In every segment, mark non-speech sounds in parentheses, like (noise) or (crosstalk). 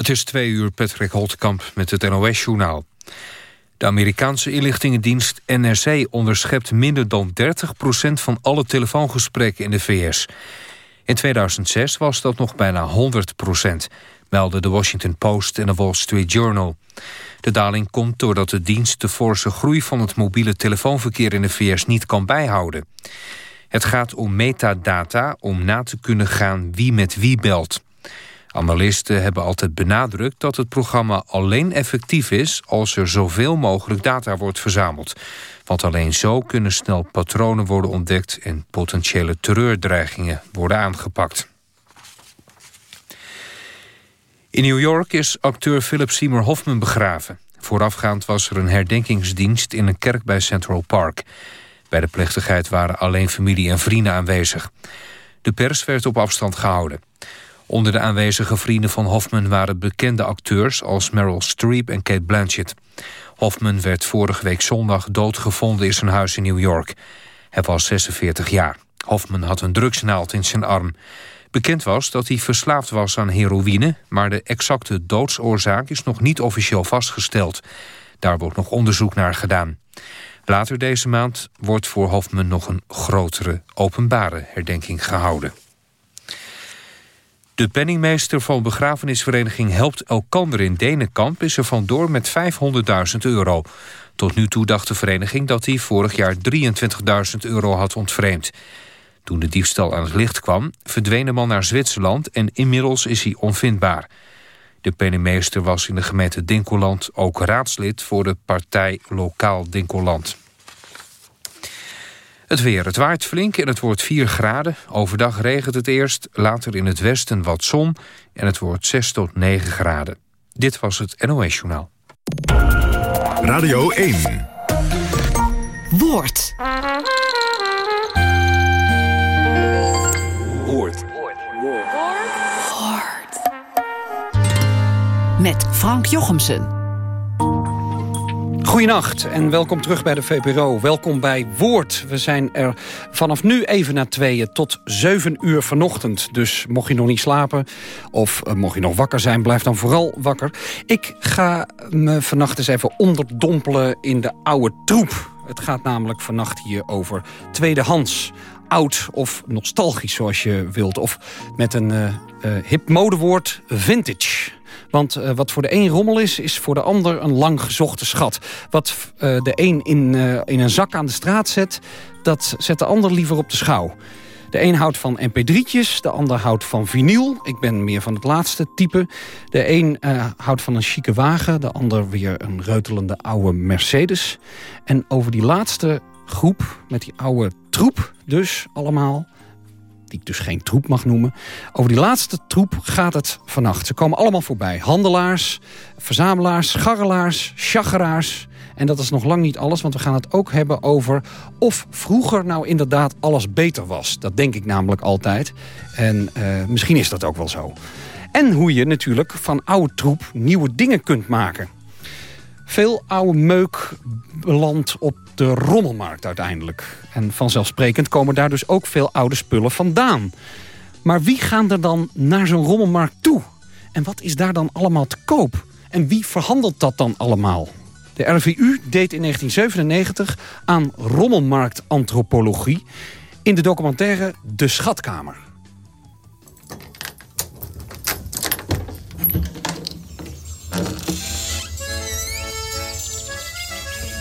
Het is twee uur Patrick Holtkamp met het NOS-journaal. De Amerikaanse inlichtingendienst NRC onderschept minder dan 30% van alle telefoongesprekken in de VS. In 2006 was dat nog bijna 100% melden de Washington Post en de Wall Street Journal. De daling komt doordat de dienst de forse groei van het mobiele telefoonverkeer in de VS niet kan bijhouden. Het gaat om metadata om na te kunnen gaan wie met wie belt. Analisten hebben altijd benadrukt dat het programma alleen effectief is... als er zoveel mogelijk data wordt verzameld. Want alleen zo kunnen snel patronen worden ontdekt... en potentiële terreurdreigingen worden aangepakt. In New York is acteur Philip Seymour Hoffman begraven. Voorafgaand was er een herdenkingsdienst in een kerk bij Central Park. Bij de plechtigheid waren alleen familie en vrienden aanwezig. De pers werd op afstand gehouden. Onder de aanwezige vrienden van Hoffman waren bekende acteurs... als Meryl Streep en Kate Blanchett. Hoffman werd vorige week zondag doodgevonden in zijn huis in New York. Hij was 46 jaar. Hoffman had een drugsnaald in zijn arm. Bekend was dat hij verslaafd was aan heroïne... maar de exacte doodsoorzaak is nog niet officieel vastgesteld. Daar wordt nog onderzoek naar gedaan. Later deze maand wordt voor Hoffman nog een grotere openbare herdenking gehouden. De penningmeester van begrafenisvereniging Helpt Elkander in Denenkamp... is er vandoor met 500.000 euro. Tot nu toe dacht de vereniging dat hij vorig jaar 23.000 euro had ontvreemd. Toen de diefstal aan het licht kwam, verdween de man naar Zwitserland... en inmiddels is hij onvindbaar. De penningmeester was in de gemeente Dinkeland ook raadslid... voor de partij Lokaal Dinkeland. Het weer. Het waait flink en het wordt 4 graden. Overdag regent het eerst, later in het westen wat zon... en het wordt 6 tot 9 graden. Dit was het NOS Journaal. Radio 1. Woord. Woord. Woord. Met Frank Jochemsen. Goedenacht en welkom terug bij de VPRO. Welkom bij Woord. We zijn er vanaf nu even na tweeën tot zeven uur vanochtend. Dus mocht je nog niet slapen of uh, mocht je nog wakker zijn... blijf dan vooral wakker. Ik ga me vannacht eens even onderdompelen in de oude troep. Het gaat namelijk vannacht hier over tweedehands oud of nostalgisch zoals je wilt. Of met een uh, hip modewoord vintage. Want uh, wat voor de een rommel is, is voor de ander een lang gezochte schat. Wat uh, de een in, uh, in een zak aan de straat zet, dat zet de ander liever op de schouw. De een houdt van mp3'tjes, de ander houdt van vinyl. Ik ben meer van het laatste type. De een houdt van een chique wagen, de ander weer een reutelende oude Mercedes. En over die laatste groep, met die oude troep dus allemaal die ik dus geen troep mag noemen. Over die laatste troep gaat het vannacht. Ze komen allemaal voorbij. Handelaars, verzamelaars, scharrelaars, chageraars. En dat is nog lang niet alles, want we gaan het ook hebben over... of vroeger nou inderdaad alles beter was. Dat denk ik namelijk altijd. En uh, misschien is dat ook wel zo. En hoe je natuurlijk van oude troep nieuwe dingen kunt maken. Veel oude meuk belandt op de rommelmarkt uiteindelijk. En vanzelfsprekend komen daar dus ook veel oude spullen vandaan. Maar wie gaan er dan naar zo'n rommelmarkt toe? En wat is daar dan allemaal te koop? En wie verhandelt dat dan allemaal? De RVU deed in 1997 aan rommelmarktantropologie... in de documentaire De Schatkamer.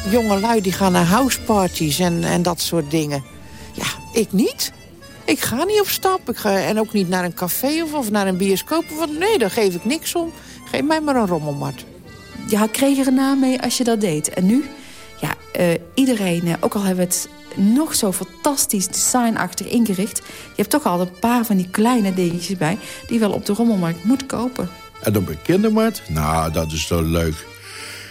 Jongelui die gaan naar houseparties en, en dat soort dingen. Ja, ik niet. Ik ga niet op stap. Ik ga, en ook niet naar een café of, of naar een bioscoop. Want nee, daar geef ik niks om. Geef mij maar een rommelmat. Ja, kreeg er een naam mee als je dat deed. En nu? Ja, uh, iedereen, uh, ook al hebben we het nog zo fantastisch designachtig ingericht... je hebt toch al een paar van die kleine dingetjes bij... die je wel op de rommelmarkt moet kopen. En op een kindermarkt? Nou, dat is zo leuk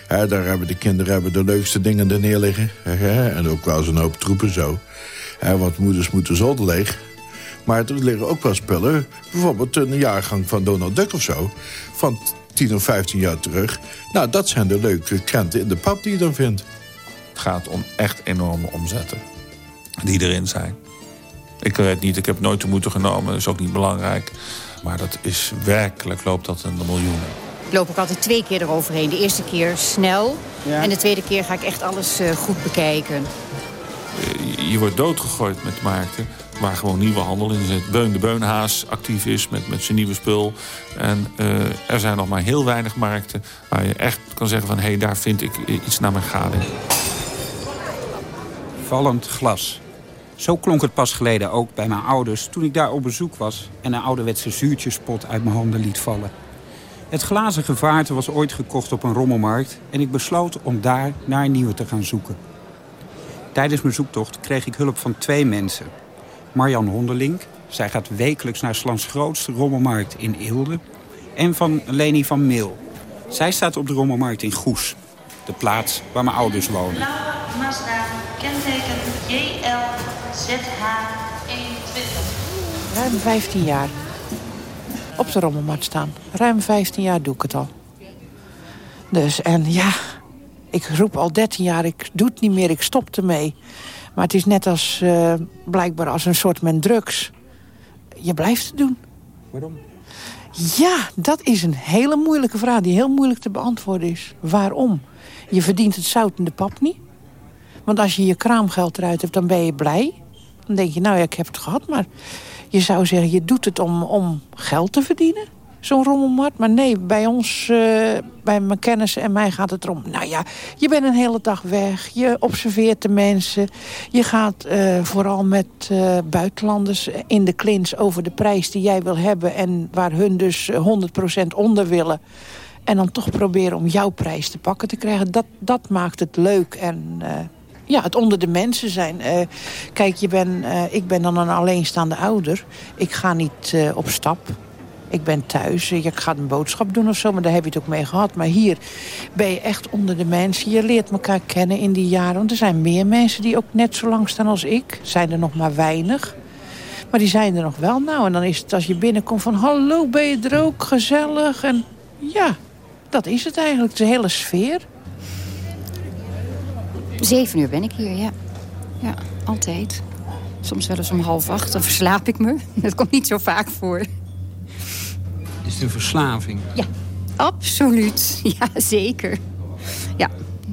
daar hebben de kinderen hebben de leukste dingen er neer liggen. en ook wel zo'n hoop troepen zo. want moeders moeten zolder leeg. Maar er liggen ook wel spullen. Bijvoorbeeld een jaargang van Donald Duck of zo. Van 10 of 15 jaar terug. Nou, dat zijn de leuke krenten in de pap die je dan vindt. Het gaat om echt enorme omzetten. Die erin zijn. Ik weet niet, ik heb nooit de moeite genomen. Dat is ook niet belangrijk. Maar dat is werkelijk, loopt dat in de miljoenen. Ik loop ook altijd twee keer eroverheen. De eerste keer snel. En de tweede keer ga ik echt alles uh, goed bekijken. Je wordt doodgegooid met markten waar gewoon nieuwe handel in zit. Beun de Beunhaas actief is met, met zijn nieuwe spul. En uh, er zijn nog maar heel weinig markten waar je echt kan zeggen van... hé, hey, daar vind ik iets naar mijn gading. Vallend glas. Zo klonk het pas geleden ook bij mijn ouders toen ik daar op bezoek was... en een ouderwetse zuurtjespot uit mijn handen liet vallen. Het glazen gevaarte was ooit gekocht op een rommelmarkt... en ik besloot om daar naar een nieuwe te gaan zoeken. Tijdens mijn zoektocht kreeg ik hulp van twee mensen. Marjan Honderlink, zij gaat wekelijks naar Slans grootste rommelmarkt in Eelde... en van Leni van Meel. Zij staat op de rommelmarkt in Goes, de plaats waar mijn ouders wonen. Mazda, kenteken JLZH21. Ruim 15 jaar op de rommelmarkt staan. Ruim 15 jaar doe ik het al. Dus, en ja, ik roep al 13 jaar, ik doe het niet meer, ik stop ermee. Maar het is net als, uh, blijkbaar als een soort met drugs. Je blijft het doen. Waarom? Ja, dat is een hele moeilijke vraag die heel moeilijk te beantwoorden is. Waarom? Je verdient het zout in de pap niet. Want als je je kraamgeld eruit hebt, dan ben je blij. Dan denk je, nou ja, ik heb het gehad, maar je zou zeggen, je doet het om, om geld te verdienen. Zo'n rommelmarkt. Maar nee, bij ons, uh, bij mijn kennis en mij gaat het erom... nou ja, je bent een hele dag weg. Je observeert de mensen. Je gaat uh, vooral met uh, buitenlanders in de klins over de prijs die jij wil hebben... en waar hun dus 100% onder willen. En dan toch proberen om jouw prijs te pakken te krijgen. Dat, dat maakt het leuk en ja, het onder de mensen zijn. Uh, kijk, je ben, uh, ik ben dan een alleenstaande ouder. Ik ga niet uh, op stap. Ik ben thuis. Ik ga een boodschap doen of zo, maar daar heb je het ook mee gehad. Maar hier ben je echt onder de mensen. Je leert elkaar kennen in die jaren. Want er zijn meer mensen die ook net zo lang staan als ik. Zijn er nog maar weinig. Maar die zijn er nog wel. Nou, en dan is het als je binnenkomt van... hallo, ben je er ook? Gezellig. En ja, dat is het eigenlijk. De hele sfeer. Zeven uur ben ik hier, ja. Ja, altijd. Soms wel eens om half acht, dan verslaap ik me. (laughs) Dat komt niet zo vaak voor. Is het een verslaving? Ja, absoluut. (laughs) Ja, zeker. Ja,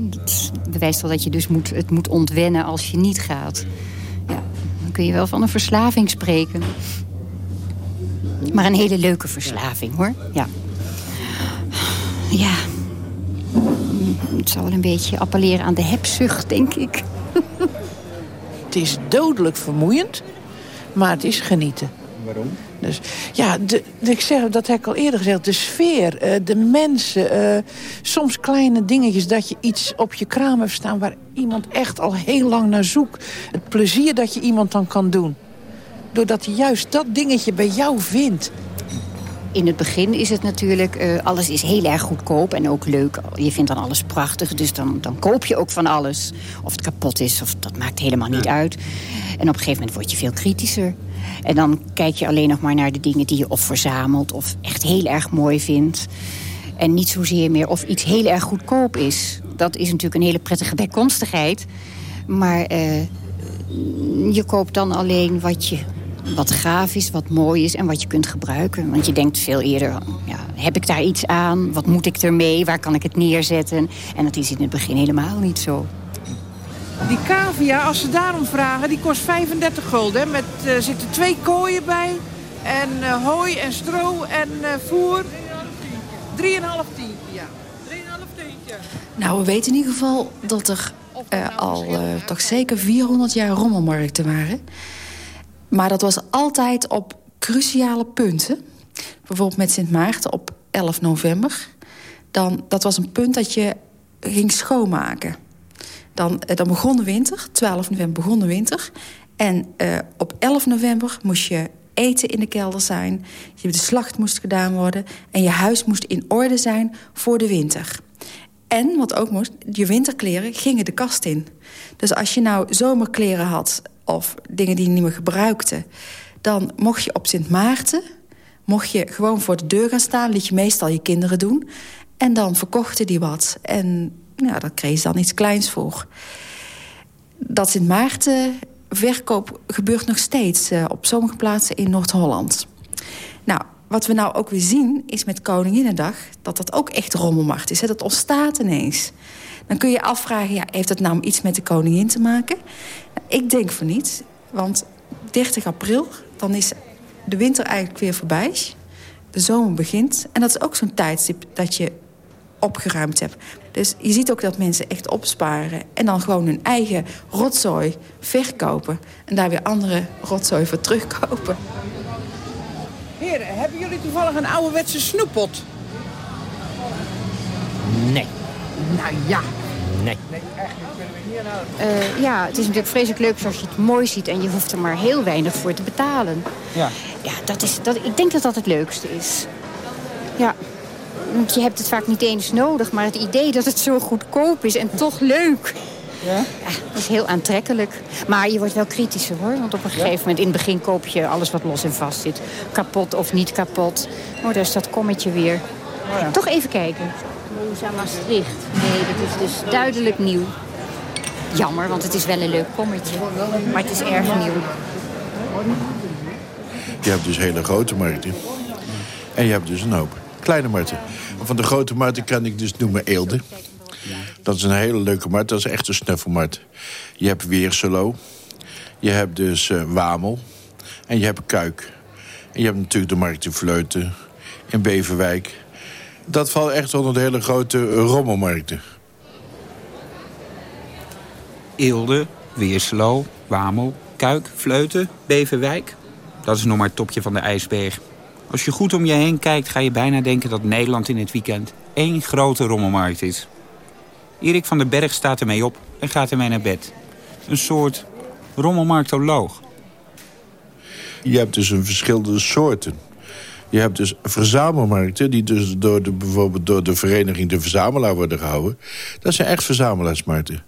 het bewijst wel dat je dus moet, het moet ontwennen als je niet gaat. Ja, dan kun je wel van een verslaving spreken. Maar een hele leuke verslaving, hoor. Ja. Ja, het zal wel een beetje appelleren aan de hebzucht, denk ik. (laughs) Het is dodelijk vermoeiend, maar het is genieten. Waarom? Dus, ja, de, ik zeg, dat heb ik al eerder gezegd. De sfeer, uh, de mensen. Uh, soms kleine dingetjes dat je iets op je kraam hebt staan... waar iemand echt al heel lang naar zoekt. Het plezier dat je iemand dan kan doen. Doordat hij juist dat dingetje bij jou vindt in het begin is het natuurlijk, uh, alles is heel erg goedkoop en ook leuk. Je vindt dan alles prachtig, dus dan, dan koop je ook van alles. Of het kapot is, of dat maakt helemaal niet uit. En op een gegeven moment word je veel kritischer. En dan kijk je alleen nog maar naar de dingen die je of verzamelt... of echt heel erg mooi vindt. En niet zozeer meer of iets heel erg goedkoop is. Dat is natuurlijk een hele prettige bijkomstigheid. Maar uh, je koopt dan alleen wat je wat gaaf is, wat mooi is en wat je kunt gebruiken. Want je denkt veel eerder, ja, heb ik daar iets aan? Wat moet ik ermee? Waar kan ik het neerzetten? En dat is in het begin helemaal niet zo. Die cavia, als ze daarom vragen, die kost 35 gulden. Er Met uh, zitten twee kooien bij. En uh, hooi en stro en uh, voer. 3,5 tientje, ja. 3,5 tientje. Nou, we weten in ieder geval dat er al toch zeker 400 jaar rommelmarkten waren. Maar dat was altijd op cruciale punten. Bijvoorbeeld met Sint Maarten op 11 november. Dan, dat was een punt dat je ging schoonmaken. Dan, eh, dan begon de winter, 12 november begon de winter. En uh, op 11 november moest je eten in de kelder zijn. De slacht moest gedaan worden. En je huis moest in orde zijn voor de winter. En wat ook moest, je winterkleren gingen de kast in. Dus als je nou zomerkleren had of dingen die je niet meer gebruikte... dan mocht je op Sint Maarten mocht je gewoon voor de deur gaan staan... liet je meestal je kinderen doen. En dan verkochten die wat. En ja, daar kreeg je dan iets kleins voor. Dat Sint Maarten verkoop gebeurt nog steeds... Uh, op sommige plaatsen in Noord-Holland. Nou, wat we nou ook weer zien is met Koninginnedag... dat dat ook echt rommelmarkt is. Hè? Dat ontstaat ineens. Dan kun je afvragen, ja, heeft dat nou iets met de koningin te maken? Ik denk van niet, want 30 april... dan is de winter eigenlijk weer voorbij. De zomer begint. En dat is ook zo'n tijdstip dat je opgeruimd hebt. Dus je ziet ook dat mensen echt opsparen... en dan gewoon hun eigen rotzooi verkopen... en daar weer andere rotzooi voor terugkopen. Heren, hebben jullie toevallig een ouderwetse snoeppot? Nee. Nou ja. Nee. Uh, ja, het is natuurlijk vreselijk leuk als je het mooi ziet... en je hoeft er maar heel weinig voor te betalen. Ja. Ja, dat is, dat, ik denk dat dat het leukste is. Ja. Want je hebt het vaak niet eens nodig... maar het idee dat het zo goedkoop is en toch leuk... Ja? Ja, dat is heel aantrekkelijk. Maar je wordt wel kritischer hoor. Want op een gegeven moment, in het begin koop je alles wat los en vast zit. Kapot of niet kapot. Oh, daar is dat kommetje weer. Toch even kijken. Moza Maastricht. Nee, dat is dus duidelijk nieuw. Jammer, want het is wel een leuk kommetje. Maar het is erg nieuw. Je hebt dus hele grote markten. En je hebt dus een hoop kleine markten. Van de grote markten kan ik dus noemen Eelde. Dat is een hele leuke markt. Dat is echt een snuffelmarkt. Je hebt Weerselo. Je hebt dus uh, Wamel. En je hebt Kuik. En je hebt natuurlijk de markt in Vleuten. In Beverwijk. Dat valt echt onder de hele grote rommelmarkten. Eelde, Weerselo, Wamel, Kuik, Vleuten, Beverwijk. Dat is nog maar het topje van de ijsberg. Als je goed om je heen kijkt, ga je bijna denken dat Nederland in het weekend één grote rommelmarkt is. Erik van den Berg staat ermee op en gaat ermee naar bed. Een soort rommelmarktoloog. Je hebt dus een verschillende soorten. Je hebt dus verzamelmarkten die dus door de, bijvoorbeeld door de vereniging de verzamelaar worden gehouden. Dat zijn echt verzamelaarsmarkten.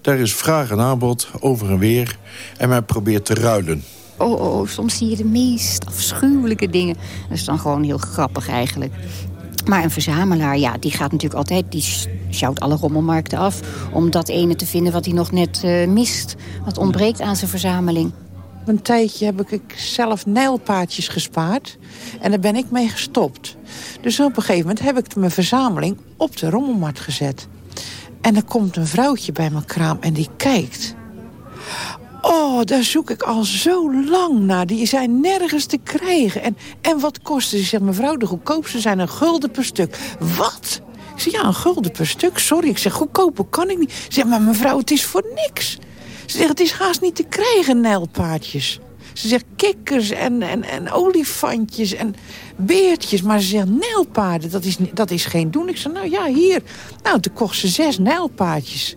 Daar is vraag en aanbod over en weer en men probeert te ruilen. Oh, oh, oh soms zie je de meest afschuwelijke dingen. Dat is dan gewoon heel grappig eigenlijk. Maar een verzamelaar, ja, die gaat natuurlijk altijd... die sjouwt alle rommelmarkten af... om dat ene te vinden wat hij nog net uh, mist. Wat ontbreekt aan zijn verzameling. Een tijdje heb ik zelf nijlpaardjes gespaard. En daar ben ik mee gestopt. Dus op een gegeven moment heb ik mijn verzameling op de rommelmarkt gezet. En er komt een vrouwtje bij mijn kraam en die kijkt. Oh, daar zoek ik al zo lang naar. Die zijn nergens te krijgen. En, en wat kosten ze? Zegt mevrouw, de goedkoopste zijn een gulden per stuk. Wat? Ik zeg, ja, een gulden per stuk. Sorry, ik zeg, goedkoper kan ik niet. Zeg, maar mevrouw, het is voor niks. Ze zegt, het is haast niet te krijgen, nijlpaardjes. Ze zegt kikkers en, en, en olifantjes en beertjes. Maar ze zegt nijlpaarden, dat is, dat is geen doen. Ik zeg, nou ja, hier. Nou, toen kocht ze zes nijlpaardjes.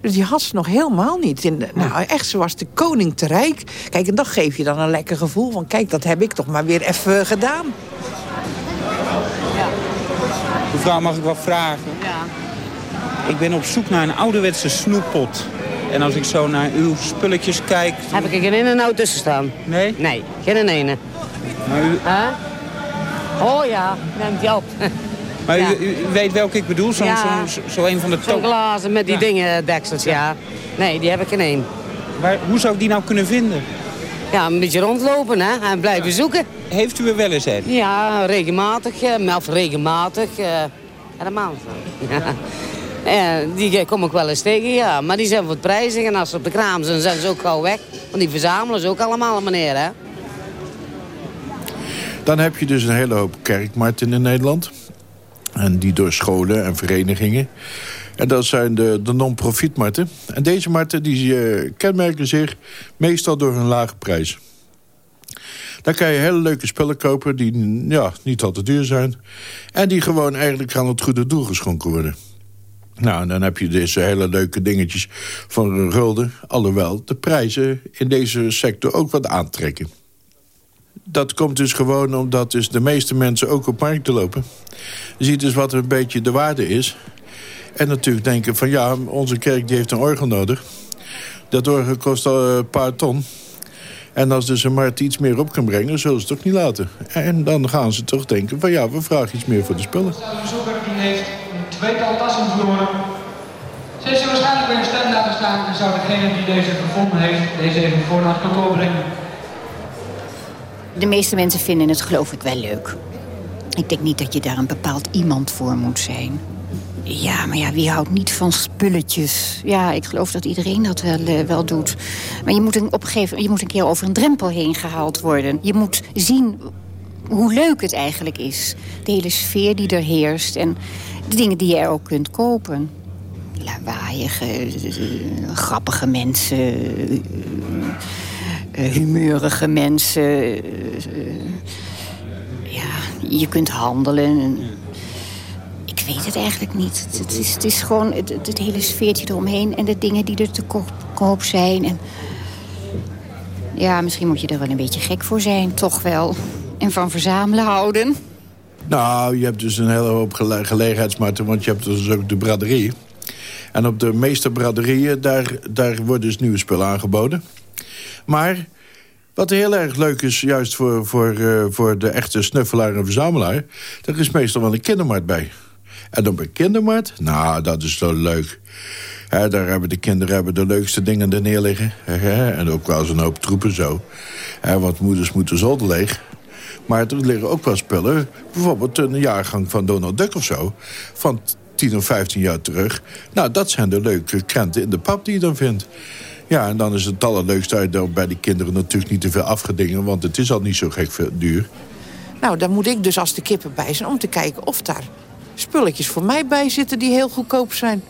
Dus die had ze nog helemaal niet. In nou, echt zoals de koning te rijk. Kijk, en dat geeft je dan een lekker gevoel van... kijk, dat heb ik toch maar weer even gedaan. Ja. Mevrouw, mag ik wat vragen? Ja. Ik ben op zoek naar een ouderwetse snoeppot. En als ik zo naar uw spulletjes kijk... Heb ik er geen ene nou tussen staan? Nee? Nee, geen ene. Maar u... Huh? Oh ja, neemt die op. (laughs) Maar u, u, weet welke ik bedoel? Zo'n Ja. zo, zo een van de Zo'n top... glazen met die Ja. dingen, deksels, ja. Nee, die heb ik geen één. Maar hoe zou ik die nou kunnen vinden? Ja, een beetje rondlopen hè, en blijven zoeken. Heeft u er wel eens een? Ja, regelmatig, eh, of regelmatig. eh, helemaal. Ja. (laughs) Ja, die kom ik wel eens tegen, ja. Maar die zijn voor het prijzig en als ze op de kraam zijn, zijn ze ook gauw weg. Want die verzamelen ze ook allemaal, meneer, hè. Dan heb je dus een hele hoop kerkmarkten in Nederland. En die door scholen en verenigingen. En dat zijn de, de non-profit markten. En deze markten die, eh, kenmerken zich meestal door hun lage prijs. Daar kan je hele leuke spullen kopen die ja, niet al te duur zijn. En die gewoon eigenlijk aan het goede doel geschonken worden. Nou, en dan heb je deze hele leuke dingetjes van een gulden. Alhoewel de prijzen in deze sector ook wat aantrekken. Dat komt dus gewoon omdat dus de meeste mensen ook op markten lopen. Je ziet dus wat een beetje de waarde is. En natuurlijk denken van ja, onze kerk die heeft een orgel nodig. Dat orgel kost al een paar ton. En als dus een markt iets meer op kan brengen, zullen ze het toch niet laten. En dan gaan ze toch denken van ja, we vragen iets meer voor de spullen. Tweetal tassen verloren. Ze ze waarschijnlijk bij een stand laten staan en zou degene die deze gevonden heeft, deze even voor naar het kantoor brengen. De meeste mensen vinden het geloof ik wel leuk. Ik denk niet dat je daar een bepaald iemand voor moet zijn. Ja, maar ja, wie houdt niet van spulletjes? Ja, ik geloof dat iedereen dat wel, uh, wel doet. Maar je moet, een, op een gegeven, je moet een keer over een drempel heen gehaald worden. Je moet zien hoe leuk het eigenlijk is. De hele sfeer die er heerst en de dingen die je er ook kunt kopen. Lawaaiige, uh, grappige mensen, uh, humeurige mensen. ja, je kunt handelen ik weet het eigenlijk niet. Het, is, het is gewoon het, het, hele sfeertje eromheen en de dingen die er te koop zijn. En ja, misschien moet je er wel een beetje gek voor zijn, toch wel. En van verzamelen houden. Nou, je hebt dus een hele hoop gele want je hebt dus ook de braderie. En op de meeste braderieën, daar, daar wordt dus nieuwe spullen aangeboden. Maar wat heel erg leuk is, juist voor, voor, uh, voor de echte snuffelaar en verzamelaar... er is meestal wel een kindermarkt bij. En op een kindermarkt, nou, dat is zo leuk. daar hebben de kinderen hebben de leukste dingen er neer liggen. en ook wel zo'n hoop troepen zo. want moeders moeten zolder leeg. Maar er liggen ook wel spullen. Bijvoorbeeld een jaargang van Donald Duck of zo. Van 10 of 15 jaar terug. Nou, dat zijn de leuke krenten in de pap die je dan vindt. Ja, en dan is het allerleukste uit bij die kinderen natuurlijk niet te veel afgedingen... want het is al niet zo gek duur. Nou, daar moet ik dus als de kippen bij zijn om te kijken of daar spulletjes voor mij bij zitten die heel goedkoop zijn.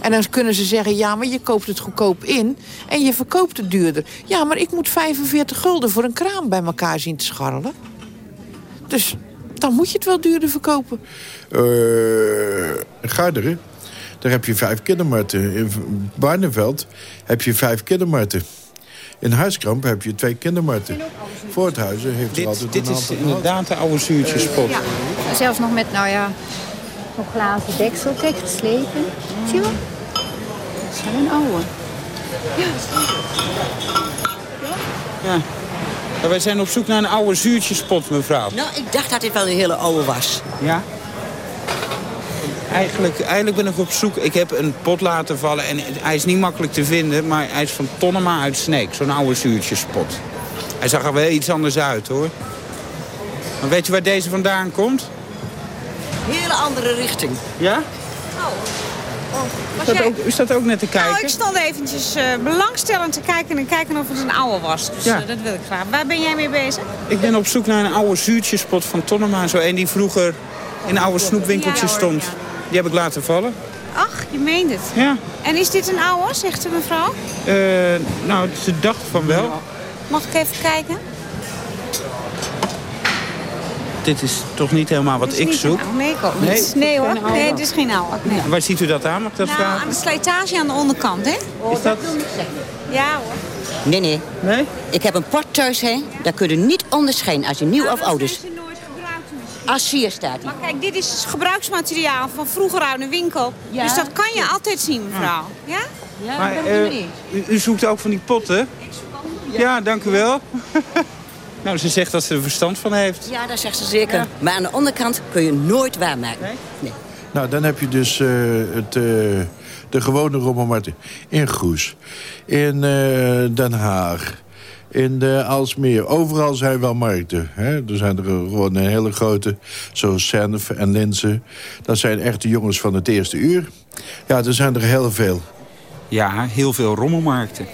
En dan kunnen ze zeggen, ja, maar je koopt het goedkoop in en je verkoopt het duurder. Ja, maar ik moet 45 gulden voor een kraan bij elkaar zien te scharrelen. Dus dan moet je het wel duurder verkopen. Uh, Garderen, daar heb je vijf kindermarkten. In Barneveld heb je vijf kindermarkten. In Huiskramp heb je twee kindermarkten. Voorthuizen heeft dit, er altijd dit een is inderdaad de oude zuurtjespot. Ja, zelfs nog met, nou ja, zo'n glazen deksel. Kijk, geslepen. Zie je wel? Dat is wel een oude. Ja. Ja. Wij zijn op zoek naar een oude zuurtjespot, mevrouw. Nou, ik dacht dat dit wel een hele oude was. Ja? Eigenlijk, eigenlijk ben ik op zoek. Ik heb een pot laten vallen en hij is niet makkelijk te vinden... maar hij is van Tonnema uit Sneek, zo'n oude zuurtjespot. Hij zag er wel iets anders uit, hoor. Maar weet je waar deze vandaan komt? Hele andere richting. Ja? Oh. Oh, is, dat ook, dat ook net te kijken? Nou, ik stond eventjes uh, belangstellend te kijken en kijken of het een oude was. Dus ja. uh, dat wil ik graag. Waar ben jij mee bezig? Ik ben op zoek naar een oude zuurtjespot van Tonnema. Zo een die vroeger in oude snoepwinkeltjes ja, stond. Die heb ik laten vallen. Ach, je meent het. Ja. En is dit een oude, zegt de mevrouw? Uh, nou, ze dacht van wel. Mag ik even kijken? Dit is toch niet helemaal wat ik zoek? Nee, ik ook niet. Nee, nee hoor. Nee, dit is geen oude. Nee. Waar ziet u dat aan, mag ik dat nou, vragen? aan de slijtage aan de onderkant, hè? Is dat... Ja hoor. Nee, nee. Nee? Ik heb een pot thuis, hè. Daar kun je niet onderscheiden als je nieuw of oud is. Als hier staat Maar kijk, dit is gebruiksmateriaal van vroeger uit een winkel. Ja? Dus dat kan je altijd zien, mevrouw. Ja? Ja, maar, uh, u, u, zoekt ook van die potten? Ik zoek ook. Ja, ja dank u wel. (laughs) nou, ze zegt dat ze er verstand van heeft. Ja, dat zegt ze zeker. Ja. Maar aan de onderkant kun je nooit waarmaken. Nee? nee. Nou, dan heb je dus uh, het, uh, de gewone rommelmarkt in Goes, in Den Haag, in de Alsmeer. Overal zijn wel markten. Hè? Er zijn er gewoon een hele grote, zoals Senf en Linzen. Dat zijn echte jongens van het eerste uur. Ja, er zijn er heel veel. Ja, heel veel rommelmarkten.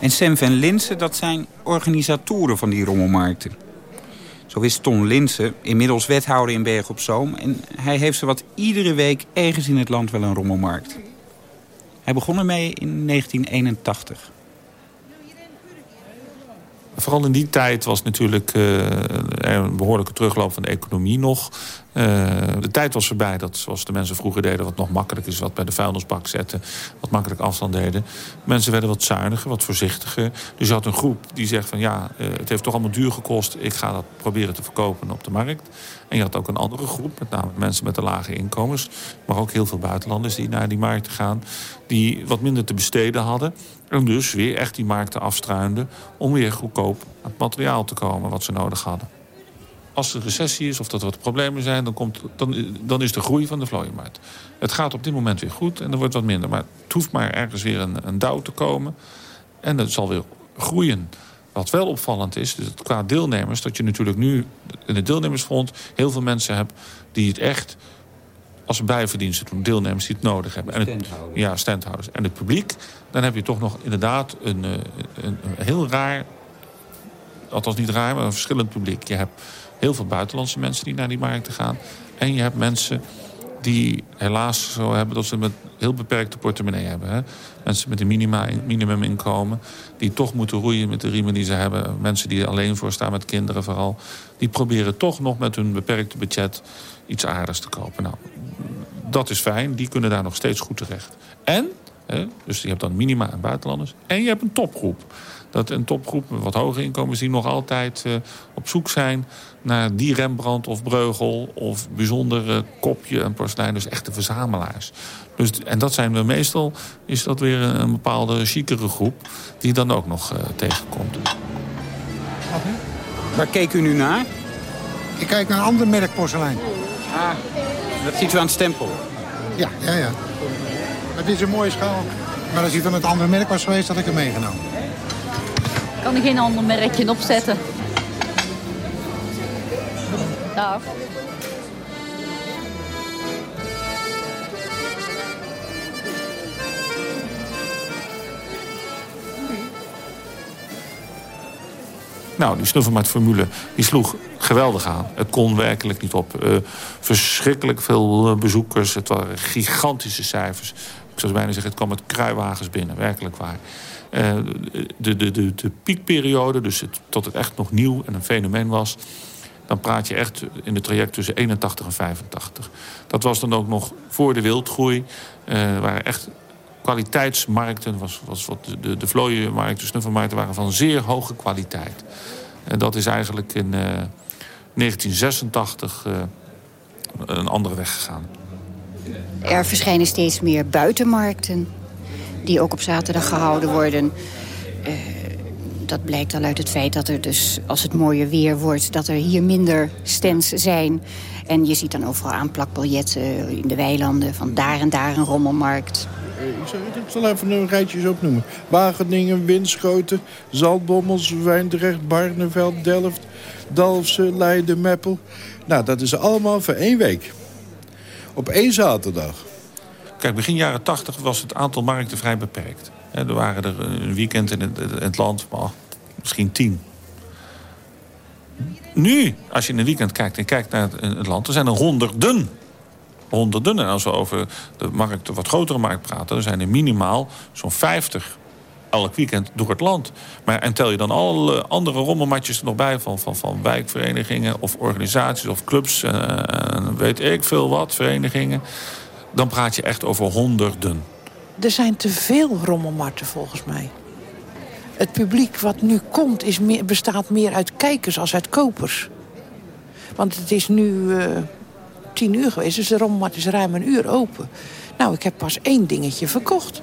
En Senf en Linzen, dat zijn organisatoren van die rommelmarkten. Zo is Ton Linsen inmiddels wethouder in Berg op Zoom. En hij heeft wat iedere week ergens in het land wel een rommelmarkt. Hij begon ermee in 1981. Vooral in die tijd was natuurlijk uh, er een behoorlijke terugloop van de economie nog. Uh, de tijd was voorbij dat, zoals de mensen vroeger deden... wat nog makkelijk is, wat bij de vuilnisbak zetten... wat makkelijk afstand deden. Mensen werden wat zuiniger, wat voorzichtiger. Dus je had een groep die zegt van... ja, uh, het heeft toch allemaal duur gekost... ik ga dat proberen te verkopen op de markt. En je had ook een andere groep, met name mensen met de lage inkomens... maar ook heel veel buitenlanders die naar die markten gaan... die wat minder te besteden hadden... En dus weer echt die markten afstruinden om weer goedkoop het materiaal te komen wat ze nodig hadden. Als er recessie is of dat er wat problemen zijn, dan, komt, dan, dan is de groei van de vlooienmarkt. Het gaat op dit moment weer goed en er wordt wat minder. Maar het hoeft maar ergens weer een, een dauw te komen. En het zal weer groeien. Wat wel opvallend is, dus qua deelnemers... dat je natuurlijk nu in het deelnemersfront heel veel mensen hebt... die het echt als een bijverdienste doen, deelnemers die het nodig hebben. En het, ja, standhouders. En het publiek, dan heb je toch nog inderdaad een, een, een heel raar... althans niet raar, maar een verschillend publiek. Je hebt heel veel buitenlandse mensen die naar die markten gaan. En je hebt mensen die helaas zo hebben dat ze met heel beperkte portemonnee hebben. Hè? Mensen met een minima, minimuminkomen die toch moeten roeien met de riemen die ze hebben. Mensen die alleen voor staan met kinderen vooral. Die proberen toch nog met hun beperkte budget iets aardigs te kopen. Nou, dat is fijn. Die kunnen daar nog steeds goed terecht. En, hè, dus je hebt dan minima en buitenlanders. En je hebt een topgroep dat een topgroep met wat hoge inkomens... die nog altijd uh, op zoek zijn naar die Rembrandt of Breugel... of bijzondere kopje en porselein, dus echte verzamelaars. Dus, en dat zijn we meestal, is dat weer een, bepaalde chicere groep... die dan ook nog uh, tegenkomt. Waar keek u nu naar? Ik kijk naar een ander merk porselein. Ah, dat ziet u aan het stempel? Ja, ja, ja. Het is een mooie schaal. Maar als hij van het andere merk was geweest, had ik hem meegenomen. Kan er geen ander merkje opzetten. Dag. Nou, die snuffelmaatformule die sloeg geweldig aan. Het kon werkelijk niet op. Uh, verschrikkelijk veel bezoekers. Het waren gigantische cijfers. Ik zou bijna zeggen, het kwam met kruiwagens binnen. Werkelijk waar. Uh, de, de, de, de piekperiode, dus tot het echt nog nieuw en een fenomeen was... dan praat je echt in het traject tussen 81 en 85. Dat was dan ook nog voor de wildgroei. Uh, waren echt kwaliteitsmarkten, was, was wat de, de, de vlooienmarkt, de snuffelmarkten... waren van zeer hoge kwaliteit. En dat is eigenlijk in uh, 1986 een andere weg gegaan. Er verschijnen steeds meer buitenmarkten die ook op zaterdag gehouden worden. Uh, dat blijkt al uit het feit dat er dus, als het mooier weer wordt... dat er hier minder stands zijn. En je ziet dan overal aanplakbiljetten in de weilanden... van daar en daar een rommelmarkt. Ik zal, ik zal even een rijtjes opnoemen. Wageningen, Winschoten, Zaltbommels, Wijndrecht, Barneveld, Delft... Dalfsen, Leiden, Meppel. Nou, dat is allemaal voor één week. Op één zaterdag. Kijk, begin jaren 80 was het aantal markten vrij beperkt. er waren er een weekend in het, het land, maar misschien tien. Nu, als je in een weekend kijkt en kijkt naar het, land... er zijn er honderden. Honderden. En als we over de markt, de wat grotere markt praten... er zijn er minimaal zo'n 50 elk weekend door het land. Maar, en tel je dan alle andere rommelmatjes er nog bij... van, van, van wijkverenigingen of organisaties of clubs... en weet ik veel wat, verenigingen dan praat je echt over honderden. Er zijn te veel rommelmarkten volgens mij. Het publiek wat nu komt is meer, bestaat meer uit kijkers als uit kopers. Want het is nu uh, tien uur geweest, dus de rommelmarkt is ruim een uur open. Nou, ik heb pas één dingetje verkocht.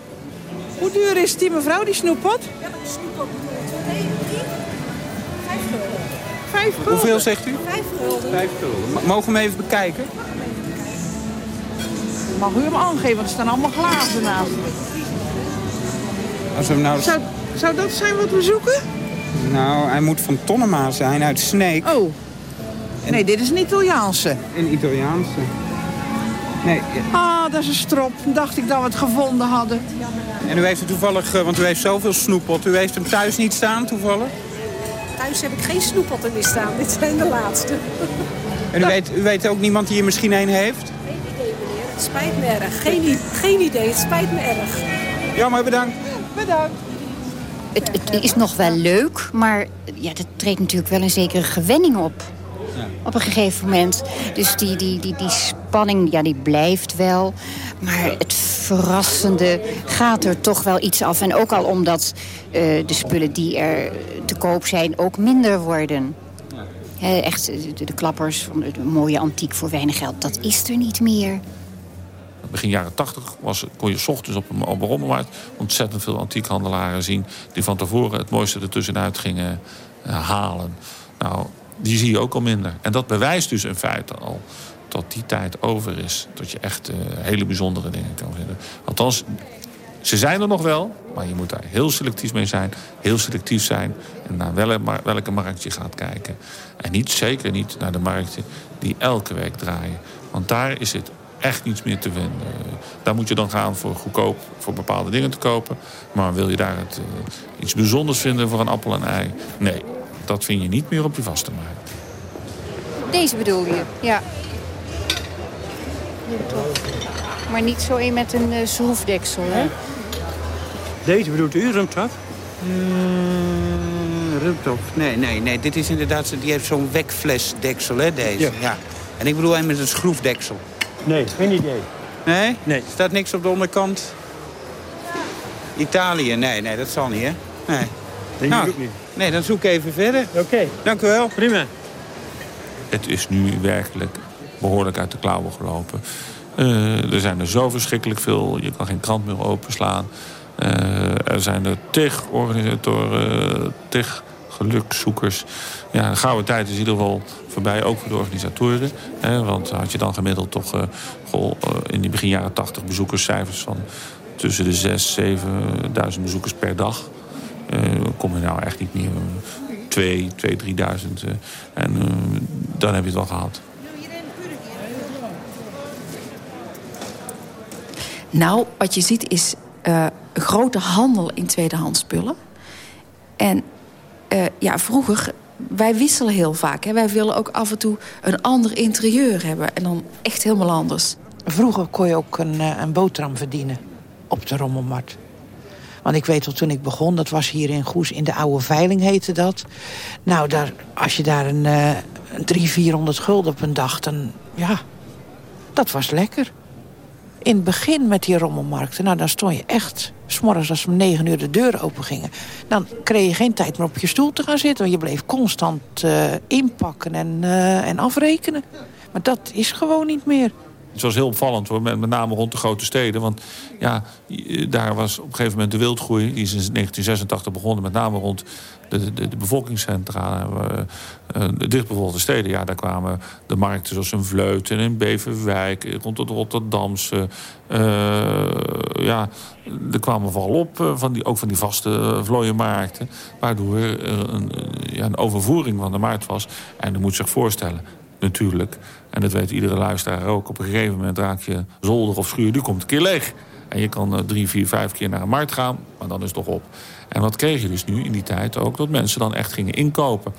Hoe duur is die mevrouw, die snoeppot? Ja, die snoeppot Vijf gulden. Vijf gulden? Hoeveel zegt u? Vijf gulden. Vijf gulden. Mogen we hem even bekijken? Mag u hem aangeven, want er staan allemaal glazen naast. Als we hem nou... zou, zou dat zijn wat we zoeken? Nou, hij moet van Tonnema zijn, uit Sneek. Oh. Nee, dit is een Italiaanse. Een Italiaanse. Nee. Ah, dat is een strop. Dacht ik dat we het gevonden hadden. En u heeft het toevallig, eh, want u heeft zoveel snoeppot. U heeft hem thuis niet staan toevallig? Thuis heb ik geen snoeppotten meer staan. Dit zijn de laatste. En u weet, u weet ook niemand die er misschien een heeft? Het spijt me erg. Geen, geen idee, het spijt me erg. Jammer, bedankt. Bedankt. Het, het is nog wel leuk, maar ja, er treedt natuurlijk wel een zekere gewenning op. Op een gegeven moment. Dus die, die, die, die spanning, ja, die blijft wel. Maar het verrassende gaat er toch wel iets af. En ook al omdat uh, de spullen die er te koop zijn ook minder worden. Echt de, klappers van mooie antiek voor weinig geld, dat is er niet meer begin jaren 80 was, kon je ochtends op een, rommelmarkt ontzettend veel antiekhandelaren zien. Die van tevoren het mooiste ertussenuit gingen uh, halen. Nou, die zie je ook al minder. En dat bewijst dus in feite al dat die tijd over is. Dat je echt uh, hele bijzondere dingen kan vinden. Althans, Ze zijn er nog wel, maar je moet daar heel selectief mee zijn. Heel selectief zijn en naar welke, markt je gaat kijken. En niet, zeker niet naar de markten die elke week draaien. Want daar is het echt niets meer te vinden. Daar moet je dan gaan voor goedkoop voor bepaalde dingen te kopen. Maar wil je daar uh, iets bijzonders vinden voor een appel en ei? Nee, dat vind je niet meer op je vaste markt. Deze bedoel je, ja. Maar niet zo een met een uh, schroefdeksel, hè? Deze bedoelt u, Rumtop? Mm, Rumtop. Nee, nee, nee. Dit is inderdaad, die heeft zo'n wekflesdeksel, hè, deze. Ja. ja. En ik bedoel een met een schroefdeksel. Nee, geen idee. Nee? Nee. Staat niks op de onderkant? Italië? Nee, nee, dat zal niet, hè? Nee. Nee, nou, ook niet. Nee, dan zoek ik even verder. Oké. Okay. Dank u wel. Prima. Het is nu werkelijk behoorlijk uit de klauwen gelopen. Uh, er zijn er zo verschrikkelijk veel. Je kan geen krant meer openslaan. Uh, er zijn er tig organisatoren, tig gelukzoekers. Ja, een gouden tijd is in ieder geval voorbij, ook voor de organisatoren. Hè, want had je dan gemiddeld toch uh, goh, in die begin jaren 80 bezoekerscijfers van tussen de 6, 7.000 bezoekers per dag. Uh, kom je nou echt niet meer 2, 2, 3.000. en dan heb je het wel gehad. Nou, wat je ziet is uh, grote handel in tweedehands spullen. En uh, ja, vroeger, wij wisselen heel vaak. Hè. Wij willen ook af en toe een ander interieur hebben. En dan echt helemaal anders. Vroeger kon je ook een, een boterham verdienen op de rommelmarkt. Want ik weet wel, toen ik begon, dat was hier in Goes, in de oude veiling heette dat. Nou, daar, als je daar een, uh, een 300, 400 gulden op een dag, dan ja, dat was lekker. In het begin met die rommelmarkten, nou, dan stond je echt... S'morgens als om negen uur de deuren open gingen... dan kreeg je geen tijd meer op je stoel te gaan zitten. Want je bleef constant uh, inpakken en, uh, en afrekenen. Maar dat is gewoon niet meer. Het was heel opvallend, hoor, met, name rond de grote steden. Want ja, daar was op een gegeven moment de wildgroei... die is in 1986 begonnen, met name rond de, de, de bevolkingscentra. Uh, de dichtbevolkte steden, ja, daar kwamen de markten zoals in Vleuten... en in Beverwijk, rond het Rotterdamse. Ja, er kwamen vooral op, van die, ook van die vaste vlooienmarkten... waardoor er een, ja, een overvoering van de markt was. En je moet zich voorstellen, natuurlijk... en dat weet iedere luisteraar ook... op een gegeven moment raak je zolder of schuur, die komt een keer leeg. En je kan drie, vier, vijf keer naar een markt gaan, maar dan is het toch op. En wat kreeg je dus nu in die tijd ook? Dat mensen dan echt gingen inkopen.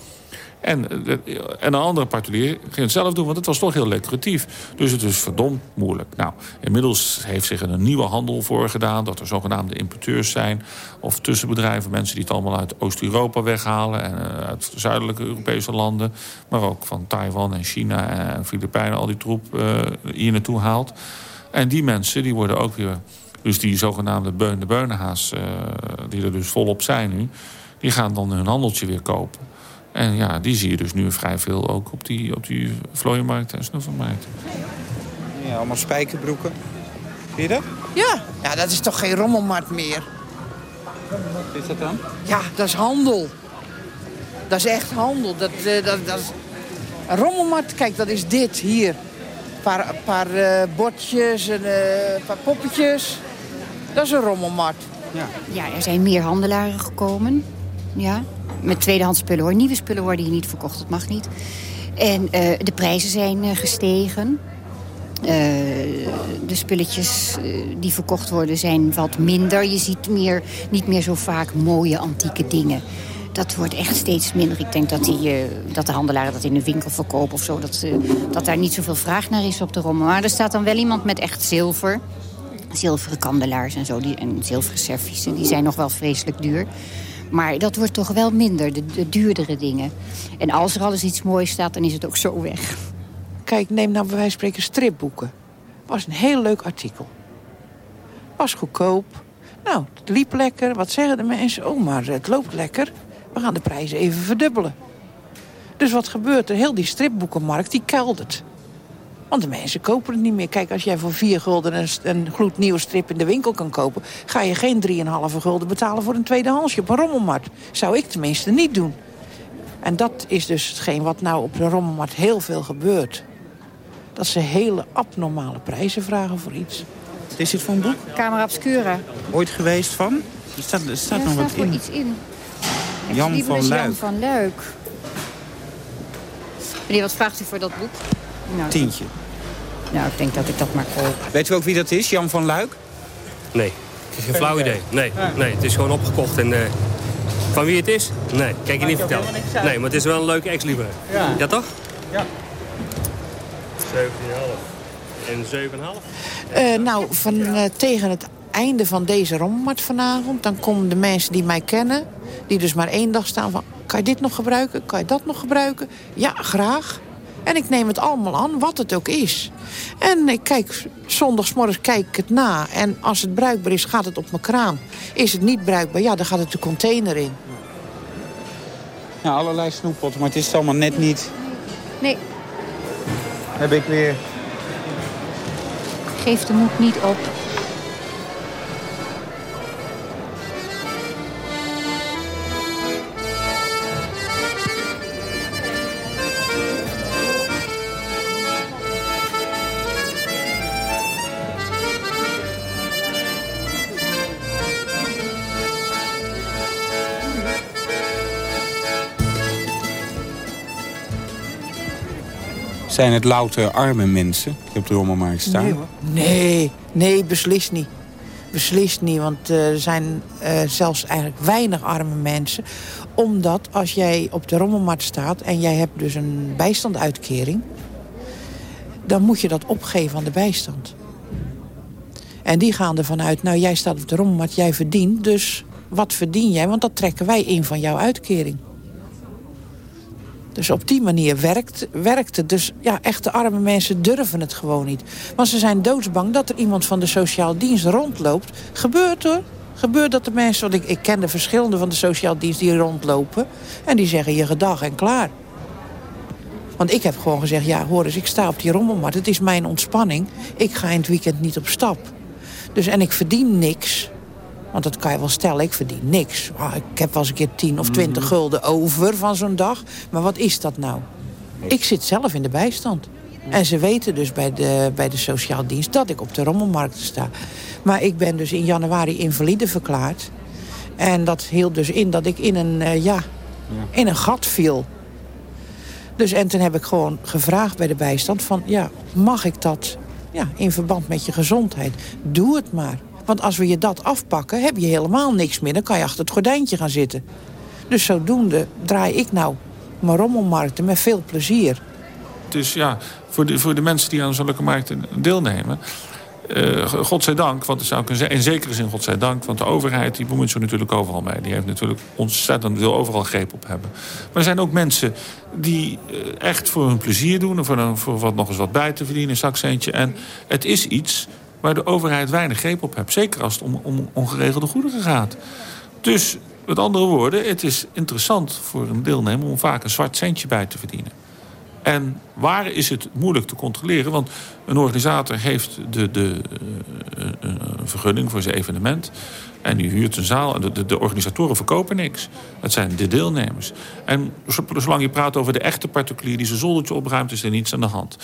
En, en een andere particulier ging het zelf doen, want het was toch heel lucratief. Dus het is verdomd moeilijk. Nou, inmiddels heeft zich een nieuwe handel voorgedaan... dat er zogenaamde importeurs zijn of tussenbedrijven... mensen die het allemaal uit Oost-Europa weghalen... en uit zuidelijke Europese landen... maar ook van Taiwan en China en Filipijnen... al die troep uh, hier naartoe haalt. En die mensen die worden ook weer... dus die zogenaamde beun de beunenhaas... Die er dus volop zijn nu... die gaan dan hun handeltje weer kopen. En ja, die zie je dus nu vrij veel ook op die, op die vlooienmarkten en snuffelmarkten. Ja, allemaal spijkerbroeken. Zie je dat? Ja, ja dat is toch geen rommelmarkt meer? Wat is dat dan? Ja, dat is handel. Dat is echt handel. Dat, uh, dat, dat is... Een rommelmarkt, kijk, dat is dit hier. Een paar, paar uh, bordjes, en, uh, een paar poppetjes. Dat is een rommelmarkt. Ja. ja, er zijn meer handelaren gekomen. Ja, met tweedehands spullen hoor. Nieuwe spullen worden hier niet verkocht, dat mag niet. En uh, de prijzen zijn uh, gestegen. Uh, de spulletjes die verkocht worden zijn wat minder. Je ziet meer, niet meer zo vaak mooie antieke dingen. Dat wordt echt steeds minder. Ik denk dat, die, dat de handelaren dat in de winkel verkopen of zo. Dat, dat daar niet zoveel vraag naar is op de rommel. Maar er staat dan wel iemand met echt zilver. Zilveren kandelaars en zo. Die, en zilveren servies. En die zijn nog wel vreselijk duur. Maar dat wordt toch wel minder, de, de duurdere dingen. En als er alles iets moois staat, dan is het ook zo weg. Kijk, neem nou bij wijze van spreken stripboeken. Was een heel leuk artikel. Was goedkoop. Nou, het liep lekker. Wat zeggen de mensen? Oh, maar het loopt lekker. We gaan de prijzen even verdubbelen. Dus wat gebeurt er? Heel die stripboekenmarkt, die keldert. Want de mensen kopen het niet meer. Kijk, als jij voor 4 gulden een, een gloednieuwe strip in de winkel kan kopen... ga je geen 3,5 gulden betalen voor een tweedehandsje op een rommelmarkt. Zou ik tenminste niet doen. En dat is dus hetgeen wat nou op de rommelmarkt heel veel gebeurt. Dat ze hele abnormale prijzen vragen voor iets. Wat is dit voor een boek? Camera Obscura. Ooit geweest van? Er staat, er staat Ja, nog er wat in. iets in. Jan van. Jan van Luik. Meneer, wat vraagt u voor dat boek? Nou, Tientje. Nou, ik denk dat ik dat maar koop. Weet u ook wie dat is? Jan van Luik? Nee, ik heb geen flauw idee. Nee, nee, het is gewoon opgekocht. En, eh, van wie het is? Nee, kan ik je niet vertellen. Nee, maar het is wel een leuke ex-libris. Ja. Ja, toch? Ja. 17,5. En 7,5? Eh, nou, van, eh, tegen het einde van deze rommelmarkt vanavond... dan komen de mensen die mij kennen, die dus maar één dag staan van... kan je dit nog gebruiken? Kan je dat nog gebruiken? Ja, graag. En ik neem het allemaal aan, wat het ook is. En ik kijk, zondagsmorgens kijk ik het na. En als het bruikbaar is, gaat het op mijn kraan. Is het niet bruikbaar, ja, dan gaat het de container in. Ja, allerlei snoeppotten, maar het is allemaal net niet. Nee, Heb ik weer... geef de moed niet op. Zijn het louter arme mensen die op de rommelmarkt staan? Nee, nee, nee, beslist niet. Beslist niet, want eh, er zijn eh, zelfs eigenlijk weinig arme mensen. Omdat als jij op de rommelmarkt staat en jij hebt dus een bijstanduitkering... dan moet je dat opgeven aan de bijstand. En die gaan ervan uit, nou jij staat op de rommelmarkt, jij verdient... dus wat verdien jij, want dat trekken wij in van jouw uitkering. Dus op die manier werkt, werkt het. Dus ja, echte arme mensen durven het gewoon niet. Want ze zijn doodsbang dat er iemand van de sociaal dienst rondloopt. Gebeurt hoor. Gebeurt dat de mensen, want ik, ik ken de verschillende van de sociaal dienst die rondlopen. En die zeggen je gedag en klaar. Want ik heb gewoon gezegd, ja hoor eens, ik sta op die rommelmarkt. Het is mijn ontspanning. Ik ga in het weekend niet op stap. Dus en ik verdien niks. Want dat kan je wel stellen, ik verdien niks. Ah, ik heb wel eens een keer 10 of 20 gulden over van zo'n dag. Maar wat is dat nou? Ik zit zelf in de bijstand. En ze weten dus bij de, bij de sociaal dienst dat ik op de rommelmarkt sta. Maar ik ben dus in januari invalide verklaard. En dat hield dus in dat ik in een, eh, ja, in een gat viel. Dus en toen heb ik gewoon gevraagd bij de bijstand van... ja, mag ik dat ja, in verband met je gezondheid? Doe het maar. Want als we je dat afpakken, heb je helemaal niks meer. Dan kan je achter het gordijntje gaan zitten. Dus zodoende draai ik nou mijn rommelmarkten met veel plezier. Dus ja, voor de, voor de mensen die aan zulke markten deelnemen... eh godzijdank, want zou ik in ze- in zekere zin godzijdank... want de overheid die bemoeit zich natuurlijk overal mee. Die heeft natuurlijk ontzettend wil overal greep op hebben. Maar er zijn ook mensen die eh, echt voor hun plezier doen... of voor, voor wat nog eens wat bij te verdienen, een zakcentje. En het is iets waar de overheid weinig greep op heeft. Zeker als het om, om ongeregelde goederen gaat. Dus, met andere woorden, het is interessant voor een deelnemer... om vaak een zwart centje bij te verdienen. En waar is het moeilijk te controleren? Want een organisator heeft de, de, eh, eh, een vergunning voor zijn evenement. En die huurt een zaal. De, de, organisatoren verkopen niks. Het zijn de deelnemers. En zo- zolang je praat over de echte particulier die zijn zoldertje opruimt... is er niets aan de hand.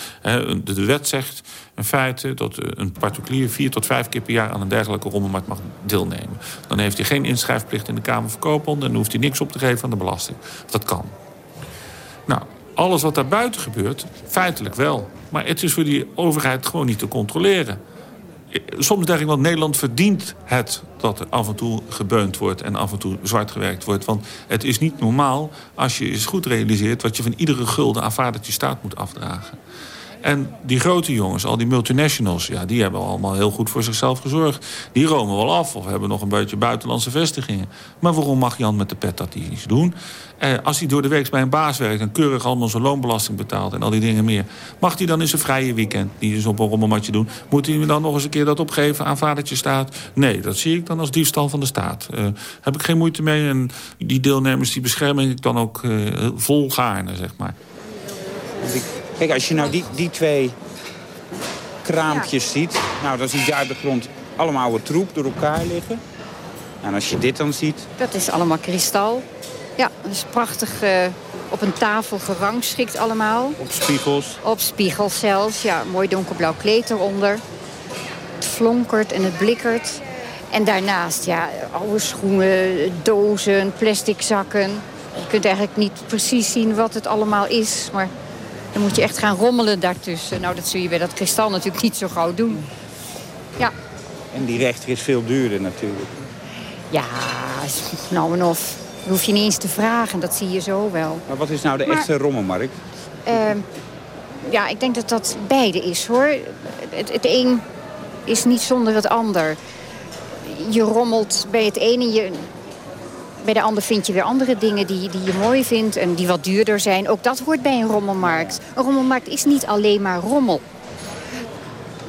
De, wet zegt in feite dat eh, een particulier... vier tot vijf keer per jaar aan een dergelijke rommelmarkt mag deelnemen. Dan heeft hij geen inschrijfplicht in de Kamer Koophandel... en dan hoeft hij niks op te geven aan de belasting. Dat kan. Nou, alles wat daar buiten gebeurt, feitelijk wel. Maar het is voor die overheid gewoon niet te controleren. Soms denk ik, want Nederland verdient het dat er af en toe gebeund wordt... en af en toe zwart gewerkt wordt. Want het is niet normaal als je eens goed realiseert... wat je van iedere gulden aan je staat moet afdragen. En die grote jongens, al die multinationals... Ja, die hebben allemaal heel goed voor zichzelf gezorgd. Die romen wel af of hebben nog een beetje buitenlandse vestigingen. Maar waarom mag Jan met de pet dat niet eens doen? Eh, als hij door de week bij een baas werkt... en keurig allemaal zijn loonbelasting betaalt en al die dingen meer... mag hij dan in zijn vrije weekend, die eens op een rommelmatje doen... moet hij dan nog eens een keer dat opgeven aan vadertje staat? Nee, dat zie ik dan als diefstal van de staat. Eh, heb ik geen moeite mee en die deelnemers die bescherm ik dan ook eh vol gaarne, zeg maar. Kijk, als je nou die, die twee kraampjes ziet... nou, dan zie je daar op de grond allemaal oude troep door elkaar liggen. En als je dit dan ziet... Dat is allemaal kristal. Ja, dat is prachtig eh, op een tafel gerangschikt allemaal. op spiegels... Op spiegels zelfs, ja, mooi donkerblauw kleed eronder. Het flonkert en het blikkert. En daarnaast, ja, oude schoenen, dozen, plastic zakken. Je kunt eigenlijk niet precies zien wat het allemaal is. Maar dan moet je echt gaan rommelen daartussen. Nou, dat zul je bij dat kristal natuurlijk niet zo gauw doen. Ja, En die rechter is veel duurder natuurlijk. ja nou en of. Dat hoef je niet eens te vragen, dat zie je zo wel. Maar wat is nou de Maar- echte rommelmarkt? Ehm, ja, ik denk dat dat beide is, hoor. Het, het een is niet zonder het ander. Je rommelt bij het ene, je, bij de ander vind je weer andere dingen die, die je mooi vindt... en die wat duurder zijn. Ook dat hoort bij een rommelmarkt. Een rommelmarkt is niet alleen maar rommel.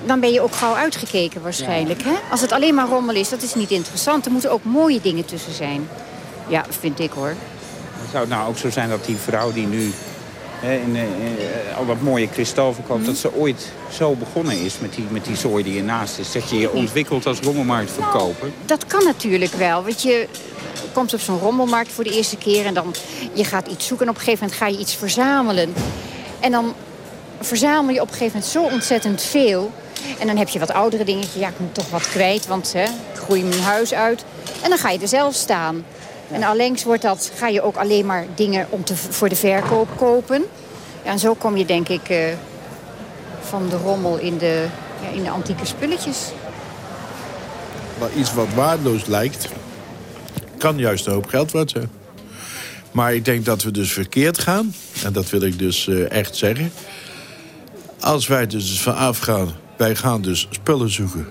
Dan ben je ook gauw uitgekeken waarschijnlijk. Hè? Als het alleen maar rommel is, dat is niet interessant. Er moeten ook mooie dingen tussen zijn. Ja, vind ik hoor. Zou het nou ook zo zijn dat die vrouw die nu hè, eh, eh, al dat mooie kristal verkoopt... Mhm. dat ze ooit zo begonnen is met die, met die zooi die ernaast is? Dat je je ontwikkelt als rommelmarktverkoper? Dat kan natuurlijk wel. Want je komt op zo'n rommelmarkt voor de eerste keer... en dan je gaat iets zoeken en op een gegeven moment ga je iets verzamelen. En dan verzamel je op een gegeven moment zo ontzettend veel. En dan heb je wat oudere dingetjes. Ja, ik moet toch wat kwijt, want hè, ik groei mijn huis uit. En dan ga je er zelf staan. En allengs wordt dat, ga je ook alleen maar dingen om te, voor de verkoop kopen. En zo kom je denk ik eh, van de rommel in de, ja, in de antieke spulletjes. Wel iets wat waardeloos lijkt, kan juist een hoop geld waard zijn. Maar ik denk dat we dus verkeerd gaan. En dat wil ik dus eh, echt zeggen. Als wij dus van afgaan, wij gaan dus spullen zoeken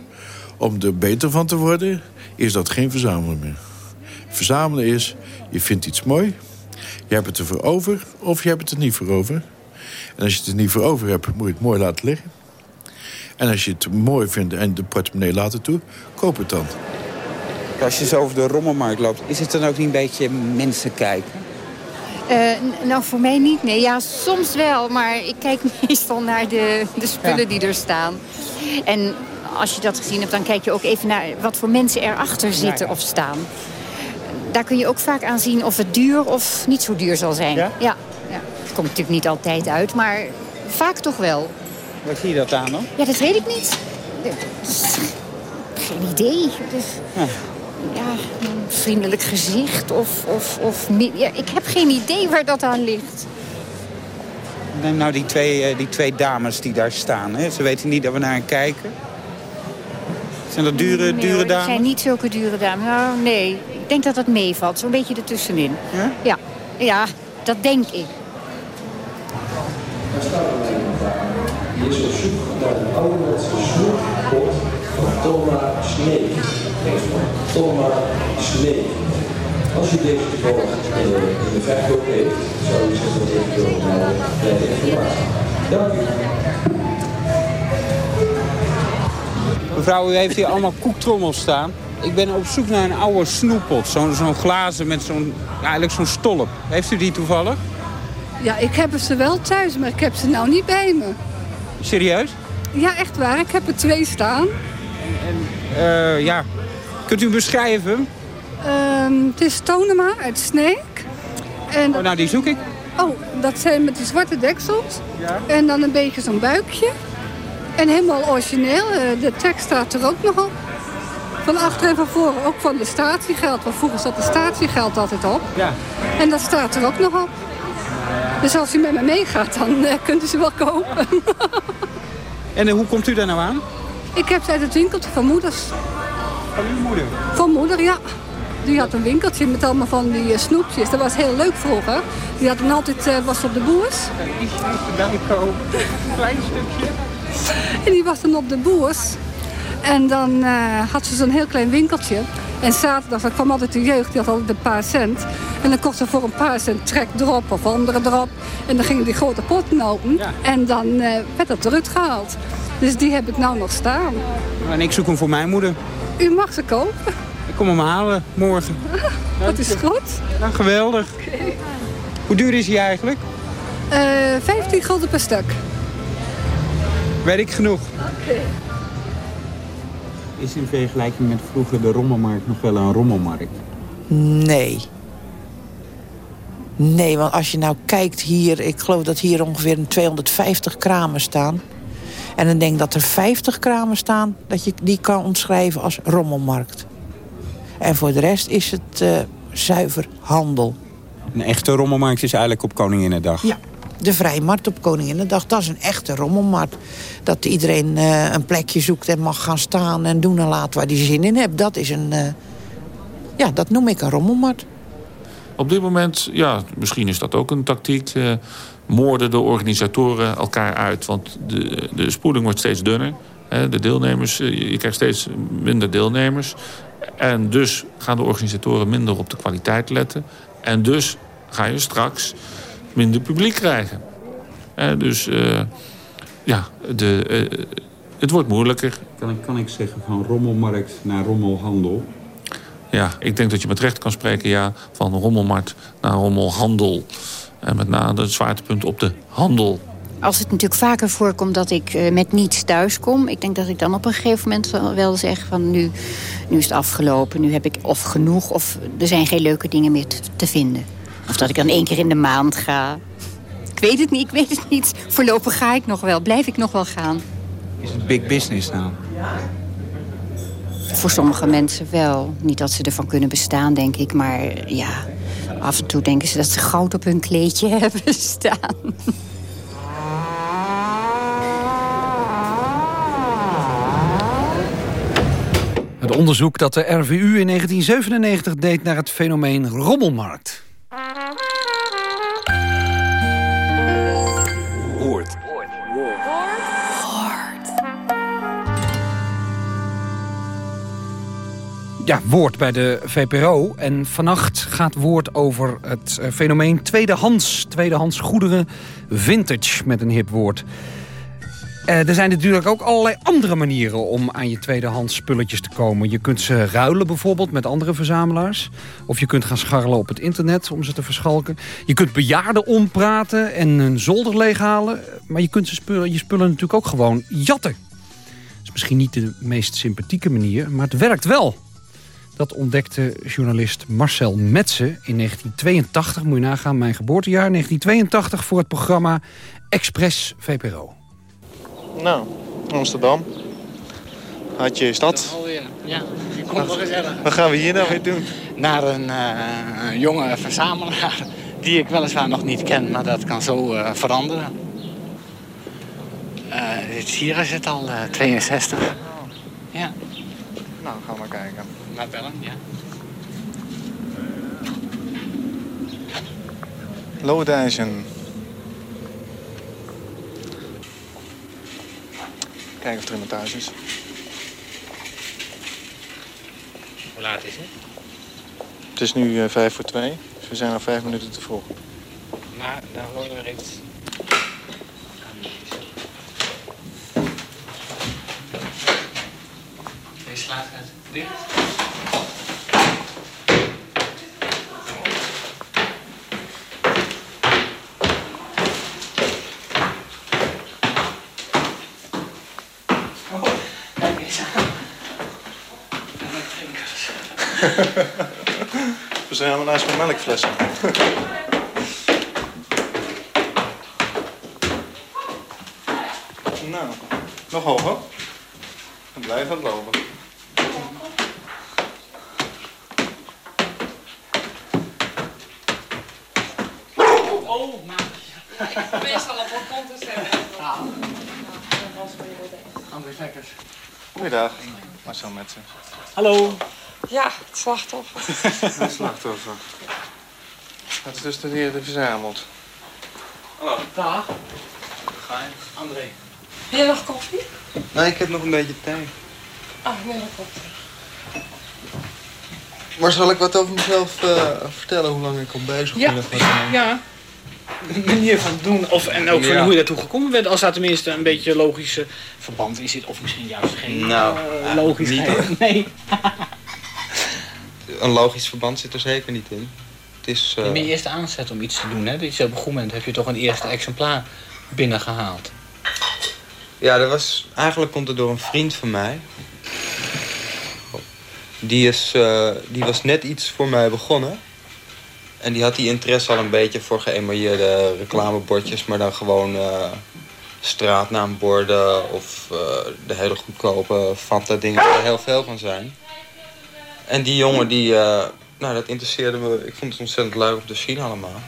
om er beter van te worden, is dat geen verzamelen meer. Verzamelen is, je vindt iets mooi, je hebt het ervoor over of je hebt het er niet voor over. En als je het er niet voor over hebt, moet je het mooi laten liggen. En als je het mooi vindt en de portemonnee laten toe, koop het dan. Als je zo over de rommelmarkt loopt, is het dan ook niet een beetje mensen kijken? Eh, nou, voor mij niet. Nee, ja, soms wel. Maar ik kijk (laughs) meestal naar de, de spullen Ja. die er staan. En als je dat gezien hebt, dan kijk je ook even naar wat voor mensen erachter zitten ja. of staan. Daar kun je ook vaak aan zien of het duur of niet zo duur zal zijn. Ja? Ja. ja. Het komt natuurlijk niet altijd uit, maar vaak toch wel. Waar zie je dat aan dan? Ja, dat weet ik niet. Geen idee. Dus, Ja. ja, een vriendelijk gezicht of... of, of ja, ik heb geen idee waar dat aan ligt. Neem nou die twee, eh, die twee dames die daar staan. Hè? Ze weten niet dat we naar hen kijken. Zijn dat dure, Nee, dure dames? zijn niet zulke dure dames. Nou, nee. Ik denk dat dat meevalt. Zo'n beetje ertussenin. Ja? Ja. Ja, dat denk ik. Die is op zoek naar een ouderwetse snoeppot van Thomas Snee. Thomas Snee. Als u deze toevallig eh, in de verkoop heeft, zou ik zeggen dat eventueel naar bij de informatie. Dank u. Mevrouw, u heeft hier allemaal koektrommels staan. Ik ben op zoek naar een oude snoeppot. Zo'n glazen met zo'n, ja, eigenlijk zo'n stolp. Heeft u die toevallig? Ja, ik heb ze wel thuis, maar ik heb ze nou niet bij me. Serieus? Ja, echt waar. Ik heb er twee staan. Eh, ja. Kunt u beschrijven? Ehm, het is Tonema uit Sneek. En Oh, nou, die zoek ik. Oh, dat zijn met die zwarte deksels. En dan een beetje zo'n buikje. En helemaal origineel. eh, De tekst staat er ook nog op. Van achter en van voren ook van de statiegeld. Want vroeger zat de statiegeld altijd op. Ja. En dat staat er ook nog op. Dus als u met me meegaat, dan eh, kunt u ze wel kopen. (laughs) En eh, hoe komt u daar nou aan? Ik heb ze uit het winkeltje van moeders. Van uw moeder? Van moeder, ja. Die had een winkeltje met allemaal van die eh, snoepjes. Dat was heel leuk vroeger. Die had dan altijd, was op de boers. Erbij. Een klein stukje. En die was dan op de boers. En dan eh, had ze zo'n heel klein winkeltje. En zaterdag, dan kwam altijd de jeugd, die had altijd een paar cent. En dan kocht ze voor een paar cent trek erop of andere erop. En dan gingen die grote potten open. En dan eh, werd dat eruit gehaald. Dus die heb ik nou nog staan. En ik zoek hem voor mijn moeder. U mag ze kopen. Ik kom hem halen morgen. (laughs) Dat is goed. Nou, geweldig. Hoe duur is hij eigenlijk? Eh 15 gulden per stuk. Weet ik genoeg. Is in vergelijking met vroeger de rommelmarkt nog wel een rommelmarkt? Nee. Nee, want als je nou kijkt hier... ik geloof dat hier ongeveer een 250 kramen staan. En dan denk ik dat er 50 kramen staan dat je die kan omschrijven als rommelmarkt. En voor de rest is het uh, zuiver handel. Een echte rommelmarkt is eigenlijk op Koninginnedag? Ja, de vrijmarkt op Koninginnedag, dat is een echte rommelmarkt. Dat iedereen uh, een plekje zoekt en mag gaan staan en doen en laten waar hij zin in heeft. Dat is een, uh, ja, dat noem ik een rommelmarkt. Op dit moment, ja, misschien is dat ook een tactiek. Uh, moorden de organisatoren elkaar uit. Want de, de spoeling wordt steeds dunner. Hè, de deelnemers, je krijgt steeds minder deelnemers. En dus gaan de organisatoren minder op de kwaliteit letten. En dus ga je straks minder publiek krijgen. Eh, dus uh, ja, de, uh, het wordt moeilijker. Kan ik, kan ik zeggen van rommelmarkt naar rommelhandel? Ja, ik denk dat je met recht kan spreken ja, van rommelmarkt naar rommelhandel. En met name het zwaartepunt op de handel. Als het natuurlijk vaker voorkomt dat ik met niets thuis kom... ik denk dat ik dan op een gegeven moment wel zeg van nu, nu is het afgelopen. Nu heb ik of genoeg of er zijn geen leuke dingen meer te vinden. Of dat ik dan één keer in de maand ga. Ik weet het niet, ik weet het niet. Voorlopig ga ik nog wel, blijf ik nog wel gaan. Is het big business nou? Voor sommige mensen wel. Niet dat ze ervan kunnen bestaan, denk ik. Maar ja, af en toe denken ze dat ze goud op hun kleedje (laughs) hebben staan. Het onderzoek dat de RVU in 1997 deed naar het fenomeen rommelmarkt. Ja, woord bij de VPRO. En vannacht gaat woord over het eh, fenomeen tweedehands. Tweedehands goederen, vintage met een hip woord. Uh, er zijn natuurlijk ook allerlei andere manieren om aan je tweedehands spulletjes te komen. Je kunt ze ruilen bijvoorbeeld met andere verzamelaars. Of je kunt gaan scharrelen op het internet om ze te verschalken. Je kunt bejaarden ompraten en een zolder leeghalen. Maar je kunt ze spullen, je spullen natuurlijk ook gewoon jatten. Dat is misschien niet de meest sympathieke manier, maar het werkt wel. Dat ontdekte journalist Marcel Metsen in 1982. Moet je nagaan, mijn geboortejaar. 1982 voor het programma Express VPRO. Nou, Amsterdam. Had je stad. Ja, je komt wel gezellig. Wat gaan we hier nou weer doen? Naar een, uh, een jonge verzamelaar die ik weliswaar nog niet ken, maar dat kan zo uh, veranderen. Uh, hier is het al 62. Oh. Ja. Nou, gaan we maar kijken. Naar bellen, ja. Lodijzen. Kijken of er iemand thuis is. Hoe laat is het? Het is nu uh, vijf voor twee, dus we zijn al vijf minuten te vroeg. Maar dan horen we iets. Deze slaat gaat dicht. Verzamelaars (laughs) van melkflessen. (laughs) nou, nog hoger. En blijf aan het lopen. Meestal op balkon te zetten. Ja. André Vekkers. Goeiedag, Marcel Metsen. Hallo. Ja, het slachtoffer. (laughs) Het slachtoffer. Dat is dus de heer die verzamelt. Hallo. Dag. Ga je? André. Wil je nog koffie? Nee, ik heb nog een beetje thee. Ah, neem een koffie. Maar zal ik wat over mezelf uh, vertellen, hoe lang ik al bezig ja. ben? Ja. De manier van doen, of, en ook van Ja. hoe je daartoe gekomen bent, als daar tenminste een beetje logische verband in zit, of misschien juist geen Nou, uh, eh, logisch. (laughs) nee. Een logisch verband zit er zeker niet in. Het is... eh, Je je eerste aanzet om iets te doen, hè? Dus op een goed moment heb je toch een eerste exemplaar binnengehaald. Ja, dat was, eigenlijk komt het door een vriend van mij. Die, is, eh, die was net iets voor mij begonnen. En die had die interesse al een beetje voor geëmailleerde reclamebordjes, maar dan gewoon eh, straatnaamborden of eh, de hele goedkope Fanta-dingen waar er heel veel van zijn. En die jongen, die, eh, nou, dat interesseerde me. Ik vond het ontzettend leuk om te zien allemaal.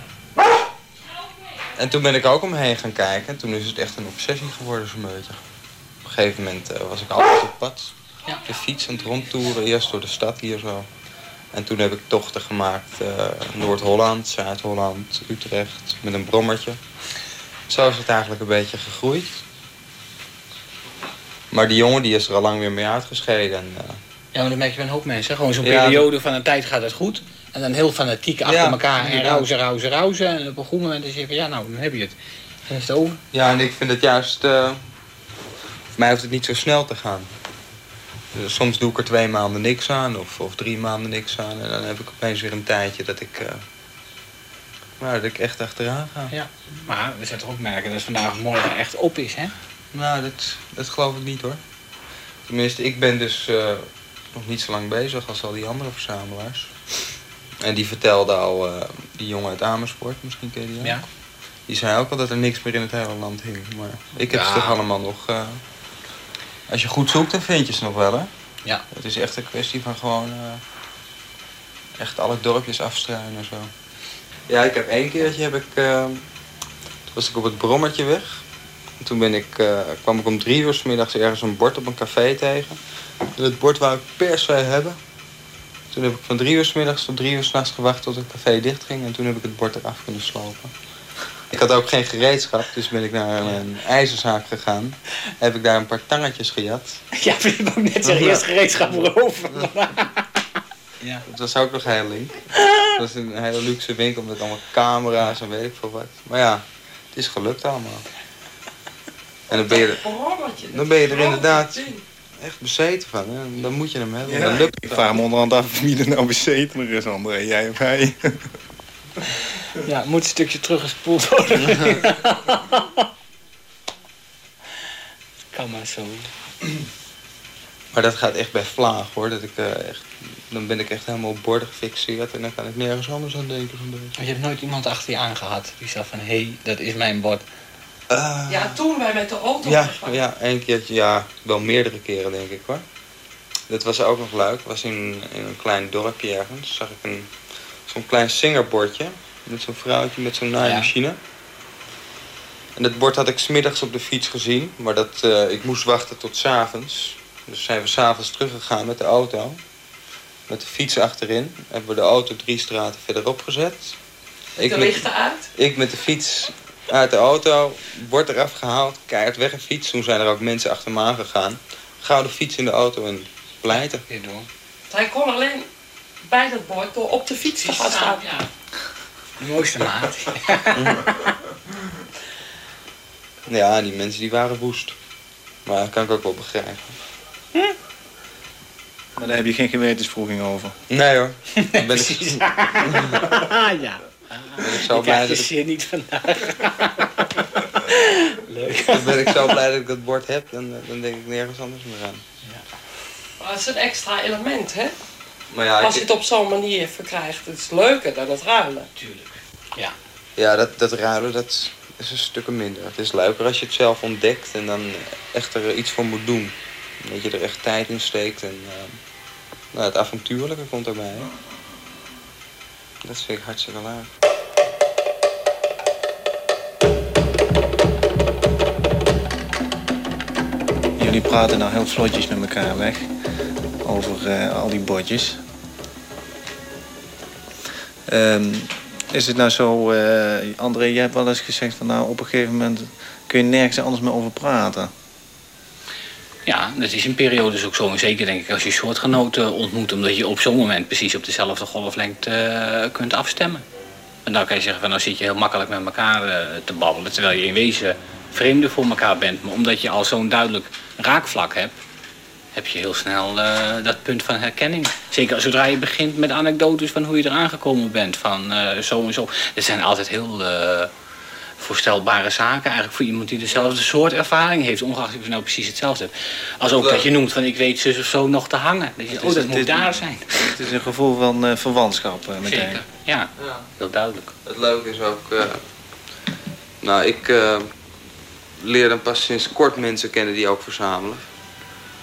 En toen ben ik ook omheen gaan kijken. En toen is het echt een obsessie geworden zo'n beetje. Op een gegeven moment was ik altijd op pad. De fiets aan het rondtoeren, eerst door de stad hier zo. En toen heb ik tochten gemaakt. eh, Noord-Holland, Zuid-Holland, Utrecht. Met een brommertje. Zo is het eigenlijk een beetje gegroeid. Maar die jongen die is er al lang weer mee uitgescheden. En, eh, Ja, maar dat merk je bij een hoop mensen. Gewoon zo'n Ja. periode van een tijd gaat het goed. En dan heel fanatiek achter Ja, elkaar en rauzen, rauzen, rauzen. En op een goed moment is je van, ja nou, dan heb je het. Dan is het over. Ja, en ik vind het juist... eh, voor mij hoeft het niet zo snel te gaan. Dus soms doe ik er twee maanden niks aan of, of drie maanden niks aan. En dan heb ik opeens weer een tijdje dat ik, eh, nou, dat ik echt achteraan ga. Ja, maar we toch ook merken dat het vandaag morgen echt op is, hè? Nou, dat, dat geloof ik niet hoor. Tenminste, ik ben dus eh, nog niet zo lang bezig als al die andere verzamelaars. En die vertelde al, eh, die jongen uit Amersfoort, misschien ken je die ook. Ja. Die zei ook al dat er niks meer in het hele land hing. Maar ik heb Ja. ze toch allemaal nog... als je goed zoekt, dan vind je ze nog wel, hè? Ja. Het is echt een kwestie van gewoon... eh, echt alle dorpjes afstruinen en zo. Ja, ik heb één keertje heb ik... eh, toen was ik op het brommertje weg. En toen ben ik, eh, kwam ik om drie uur 's middags ergens een bord op een café tegen. En het bord wou ik per se hebben. Toen heb ik van drie uur 's middags tot drie uur 's nachts gewacht tot het café dichtging. En toen heb ik het bord eraf kunnen slopen. Ik had ook geen gereedschap, dus ben ik naar een ijzerzaak gegaan. Heb ik daar een paar tangetjes gejat. Ja, ik ook net zeggen, eerst gereedschap erover. ja. Dat was ook nog heel link. Het was een hele luxe winkel met allemaal camera's en weet ik veel wat. Maar ja, het is gelukt allemaal. En dan ben je, er- dan ben je er inderdaad echt bezeten van. Hè? Dan moet je hem hebben. Dan lukt ik vraag me onderhand af wie er nou bezetener is, André. Jij of hij? (laughs) Ja, het moet een stukje teruggespoeld worden. (laughs) kan maar zo. Maar dat gaat echt bij vlaag hoor. Dat ik, eh, echt, dan ben ik echt helemaal op borden gefixeerd en dan kan ik nergens anders aan denken van deze. Maar je hebt nooit iemand achter je aangehad die zegt van, hé, hey, dat is mijn bord. Ja, toen wij met de auto Ja, gegaan. ja, één keertje, ja, wel meerdere keren denk ik hoor. Dat was ook nog leuk. was in, in een klein dorpje ergens. Zag ik een, zo'n klein singerbordje. Met zo'n vrouwtje met zo'n naaimachine. En dat bord had ik smiddags op de fiets gezien. Maar dat, eh, ik moest wachten tot 's avonds. Dus zijn we s'avonds teruggegaan met de auto. Met de fiets achterin. Hebben we de auto drie straten verderop gezet. de lichten uit. ik met de fiets uit de auto, bord eraf gehaald, keihard weggefietst. Toen zijn er ook mensen achter me aangegaan. Gauw de fiets in de auto en pleiten. Hij kon alleen bij dat bord door op de fiets te gaan staan. De mooiste maat. (laughs) Ja, die mensen die waren woest. Maar dat kan ik ook wel begrijpen. Maar daar heb je geen gewetensvroeging over. Nee hoor. (laughs) Dan ben ik, (laughs) ja. ben ik zo Ik blij dat ik, niet vandaag. Leuk. dan ben ik zo blij dat ik dat bord heb. Dan, dan denk ik nergens anders meer aan. Maar het is een extra element, hè? Maar ja, Als je het op zo'n manier verkrijgt. Het is leuker dan het ruilen. Tuurlijk. Ja. ja dat, dat ruilen dat is een stuk minder. Het is leuker als je het zelf ontdekt en dan echt er iets voor moet doen. Dat je er echt tijd in steekt en eh, nou, het avontuurlijke komt erbij. Hè? Dat vind ik hartstikke leuk. Jullie praten nou heel vlotjes met elkaar weg. Over eh, al die bordjes. Ehm, is het nou zo, eh, André, jij hebt wel eens gezegd van nou op een gegeven moment kun je nergens anders meer over praten. Ja, dat is in periodes ook zo. Zeker denk ik als je soortgenoten ontmoet. Omdat je op zo'n moment precies op dezelfde golflengte eh, kunt afstemmen. En dan kan je zeggen van nou zit je heel makkelijk met elkaar eh, te babbelen. Terwijl je in wezen vreemden voor elkaar bent. Maar omdat je al zo'n duidelijk raakvlak hebt. Heb je heel snel eh, dat punt van herkenning. Zeker zodra je begint met anekdotes van hoe je eraan gekomen bent. Van eh, zo en zo. Dat zijn altijd heel eh, voorstelbare zaken. Eigenlijk voor iemand die dezelfde soort ervaring heeft. Ongeacht of je nou precies hetzelfde hebt. Als ook dat je noemt van ik weet zus of zo nog te hangen. Dat je, oh, dat moet daar zijn. Het is een gevoel van eh, verwantschap meteen. Zeker, ja. Heel duidelijk. Het leuke is ook... eh, nou, ik... eh, leer dan pas sinds kort mensen kennen die ook verzamelen.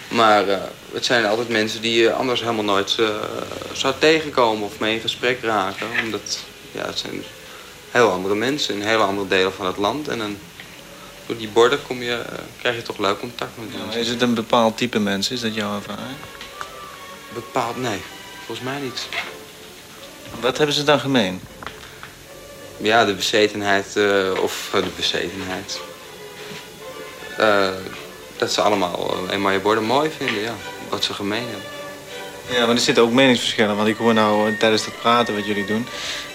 Maar eh, het zijn altijd mensen die je anders helemaal nooit eh, zou tegenkomen of mee in gesprek raken. Omdat ja, het zijn heel andere mensen in hele andere delen van het land. En door die borden kom je, eh, krijg je toch leuk contact met Ja, mensen. is het een bepaald type mens? Is dat jouw ervaring? Bepaald, nee. Volgens mij niet. Wat hebben ze dan gemeen? Ja, de bezetenheid, of de bezetenheid. Eh, dat ze allemaal eenmaal je borden mooi vinden, ja. Wat ze gemeen hebben. Ja, maar er zitten ook meningsverschillen. Want ik hoor nou eh, tijdens het praten wat jullie doen...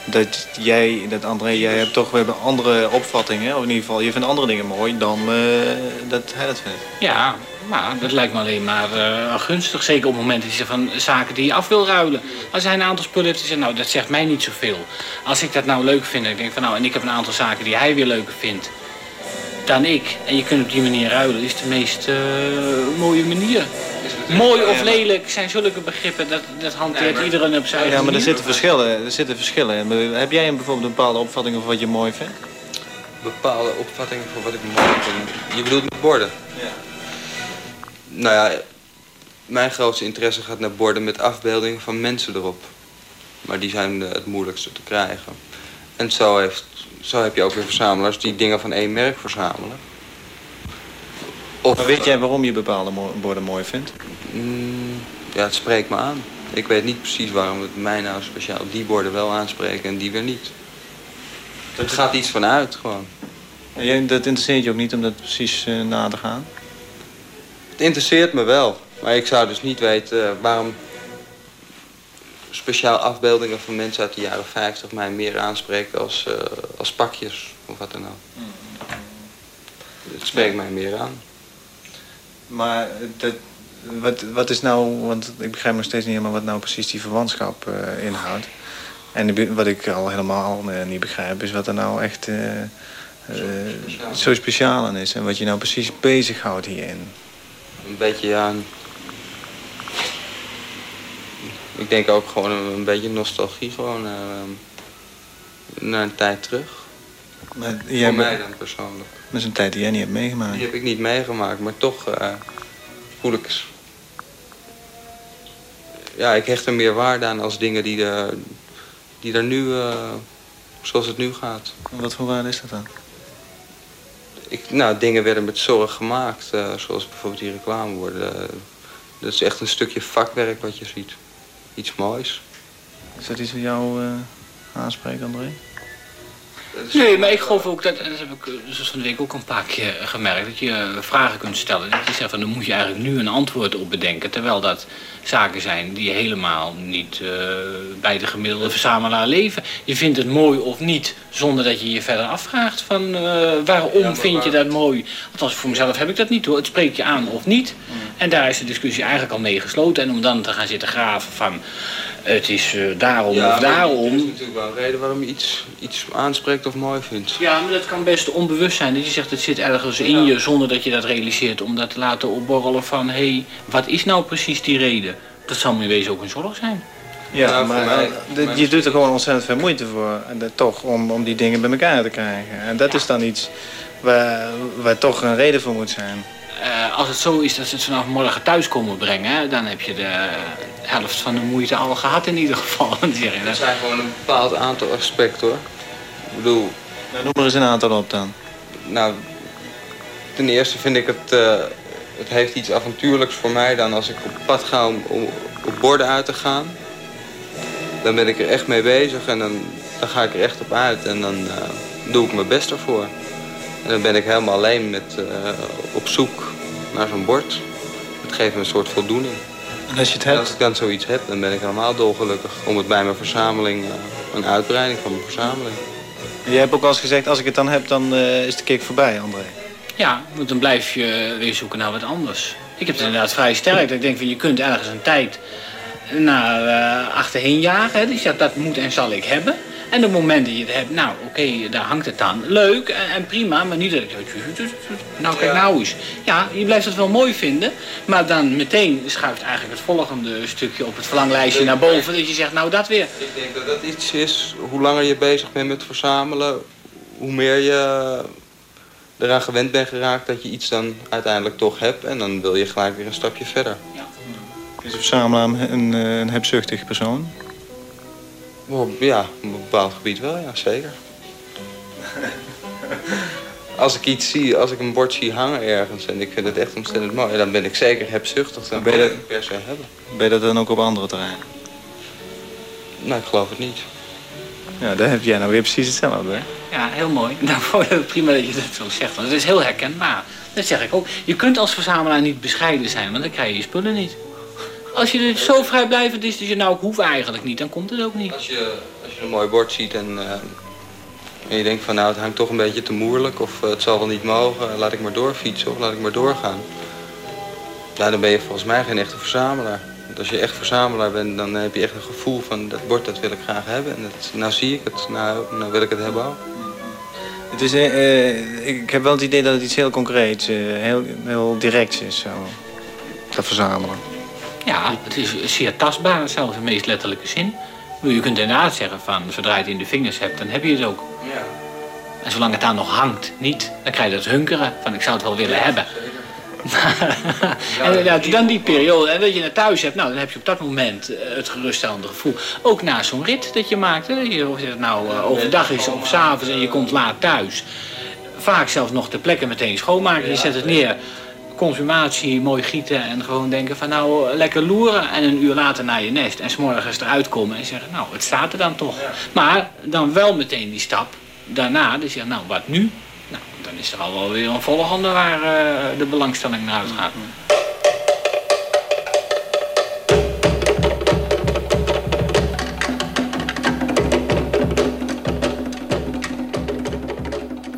dat jij, dat André, jij hebt toch weer andere opvattingen. Of in ieder geval, je vindt andere dingen mooi dan eh, dat hij dat vindt. Ja, maar dat lijkt me alleen maar eh, gunstig. Zeker op het moment dat je van zaken die je af wil ruilen. Als hij een aantal spullen heeft, die zegt, nou dat zegt mij niet zoveel. Als ik dat nou leuk vind, en ik denk van nou, en ik heb een aantal zaken die hij weer leuker vindt dan ik. En je kunt op die manier ruilen, is de meest eh, mooie manier. Mooi of lelijk zijn zulke begrippen, dat, dat hanteert iedereen op zijn eigen Ja, maar er zitten verschillen. Er zitten verschillen in. Heb jij bijvoorbeeld een bepaalde opvatting over wat je mooi vindt? Bepaalde opvattingen voor wat ik mooi vind. Je bedoelt met borden? Ja. Nou ja, mijn grootste interesse gaat naar borden met afbeeldingen van mensen erop. Maar die zijn eh, het moeilijkste te krijgen. En zo, heeft, zo heb je ook weer verzamelaars die dingen van één merk verzamelen. Of weet jij waarom je bepaalde borden mooi vindt? Mm, ja, het spreekt me aan. Ik weet niet precies waarom het mij nou speciaal die borden wel aanspreken en die weer niet. Er gaat iets van uit gewoon. En jij, dat interesseert je ook niet om dat precies eh, na te gaan? Het interesseert me wel. Maar ik zou dus niet weten eh, waarom speciaal afbeeldingen van mensen uit de jaren 50 mij meer aanspreken als, eh, als pakjes of wat dan ook. Het spreekt mij meer aan. Maar dat, wat, wat is nou, want ik begrijp nog steeds niet helemaal wat nou precies die verwantschap eh, inhoudt. En de- wat ik al helemaal eh, niet begrijp is wat er nou echt zo speciaal aan is. En wat je nou precies bezighoudt hierin. Een beetje ja. Ik denk ook gewoon een, een beetje nostalgie gewoon eh, naar een tijd terug. Maar Voor mij dan persoonlijk. Dat is een tijd die jij niet hebt meegemaakt. Die heb ik niet meegemaakt, maar toch eh, voel ik... Ja, ik hecht er meer waarde aan als dingen die er, die er nu, eh, zoals het nu gaat. Wat voor waarde is dat dan? Ik, nou, dingen werden met zorg gemaakt, eh, zoals bijvoorbeeld die reclameborden. Eh, dat is echt een stukje vakwerk wat je ziet. Iets moois. Is dat iets wat jou eh, aanspreekt, André? Nee, maar ik geloof ook dat, en dat heb ik eh, zoals van de week ook een paar keer gemerkt, dat je eh, vragen kunt stellen. Dat je zegt van dan moet je eigenlijk nu een antwoord op bedenken. Terwijl dat zaken zijn die helemaal niet eh, bij de gemiddelde verzamelaar leven. Je vindt het mooi of niet, zonder dat je je verder afvraagt van eh, waarom vind je dat mooi. Althans, voor mezelf heb ik dat niet hoor. Het spreekt je aan of niet. En daar is de discussie eigenlijk al mee gesloten. En om dan te gaan zitten graven van het is eh, daarom Ja, of daarom. Er is natuurlijk wel een reden waarom je iets, iets aanspreekt of mooi vindt. Ja, maar dat kan best onbewust zijn. Dat je zegt het zit ergens in je zonder dat je dat realiseert. Om dat te laten opborrelen van hé, hey, wat is nou precies die reden? Dat zal in wezen ook een zorg zijn. Ja, Nou, maar mij- eh, je doet er gewoon ontzettend veel moeite voor. En dat toch, om, om die dingen bij elkaar te krijgen. En dat is dan iets waar, waar toch een reden voor moet zijn. Eh, als het zo is dat ze het vanaf morgen thuis komen brengen, hè, dan heb je de helft van de moeite al gehad in ieder geval. (laughs) Er dat. zijn gewoon een bepaald aantal aspecten hoor. Ik bedoel... Nou, noem er eens een aantal op dan. Nou, ten eerste vind ik het... eh, het heeft iets avontuurlijks voor mij dan als ik op pad ga om, om op borden uit te gaan. Dan ben ik er echt mee bezig en dan, dan ga ik er echt op uit. En dan eh, doe ik mijn best ervoor. En dan ben ik helemaal alleen met, eh, op zoek naar zo'n bord. Het geeft me een soort voldoening. En als je het hebt? Als ik dan zoiets heb, dan ben ik helemaal dolgelukkig. Om het bij mijn verzameling, eh, een uitbreiding van mijn verzameling. Jij hebt ook al eens gezegd, als ik het dan heb, dan eh, is de kick voorbij, André. Ja, dan blijf je weer zoeken naar wat anders. Ik heb het inderdaad vrij sterk. Dat ik denk van je kunt ergens een tijd naar eh, achterheen jagen. Hè. Dus ja, dat moet en zal ik hebben. En op het moment dat je het hebt, nou oké, daar hangt het aan. Leuk en, en prima, maar niet dat ik... Nou kijk nou eens. Ja, je blijft het wel mooi vinden. Maar dan meteen schuift eigenlijk het volgende stukje op het verlanglijstje naar boven. Dat je zegt, nou dat weer. Ik denk dat dat iets is, hoe langer je bezig bent met verzamelen, hoe meer je eraan gewend bent geraakt dat je iets dan uiteindelijk toch hebt. En dan wil je gelijk weer een stapje verder. Is een verzamelaar een, eh, een hebzuchtig persoon? Ja, op een bepaald gebied wel, ja, zeker. (laughs) als ik iets zie, als ik een bord zie hangen ergens en ik vind het echt ontzettend mooi, dan ben ik zeker hebzuchtig. Dan Ben je dat- ik het per se hebben. Ben je dat dan ook op andere terreinen? Nou, ik geloof het niet. Ja, daar heb jij nou weer precies hetzelfde, hè? Ja, heel mooi. (laughs) Nou, prima dat je dat zo zegt. Want het is heel herkenbaar. Dat zeg ik ook. Je kunt als verzamelaar niet bescheiden zijn, want dan krijg je je spullen niet. Als je er zo vrijblijvend is dat je nou, ik hoef eigenlijk niet, dan komt het ook niet. Als je, als je een mooi bord ziet en, eh, en je denkt van nou, het hangt toch een beetje te moeilijk of eh, het zal wel niet mogen, laat ik maar doorfietsen of laat ik maar doorgaan. Nou, dan ben je volgens mij geen echte verzamelaar. Want als je echt verzamelaar bent, dan heb je echt een gevoel van dat bord dat wil ik graag hebben. En dat, nou zie ik het, nou, nou wil ik het hebben ook. Het is, eh, ik heb wel het idee dat het iets heel concreets, eh, heel, heel directs is, zo. Dat verzamelen. Ja, het is zeer tastbaar, zelfs in de meest letterlijke zin. Je kunt inderdaad zeggen van, zodra je het in de vingers hebt, dan heb je het ook. Ja. En zolang het daar nog hangt, niet, dan krijg je dat hunkeren van, ik zou het wel willen hebben. en inderdaad, (laughs) dan die periode, en dat je het thuis hebt, nou, dan heb je op dat moment eh, het geruststellende gevoel. Ook na zo'n rit dat je maakt, hè, of het nou eh, overdag is of s'avonds en je komt laat thuis. Vaak zelfs nog ter plekke meteen schoonmaken. Je zet het neer, consumatie, mooi gieten en gewoon denken van nou, lekker loeren. En een uur later naar je nest en s'morgens eruit komen en zeggen, nou, het staat er dan toch. Maar dan wel meteen die stap daarna, dus zeggen, nou, wat nu? Nou, dan is er al wel weer een volgende waar eh, de belangstelling naar uitgaat.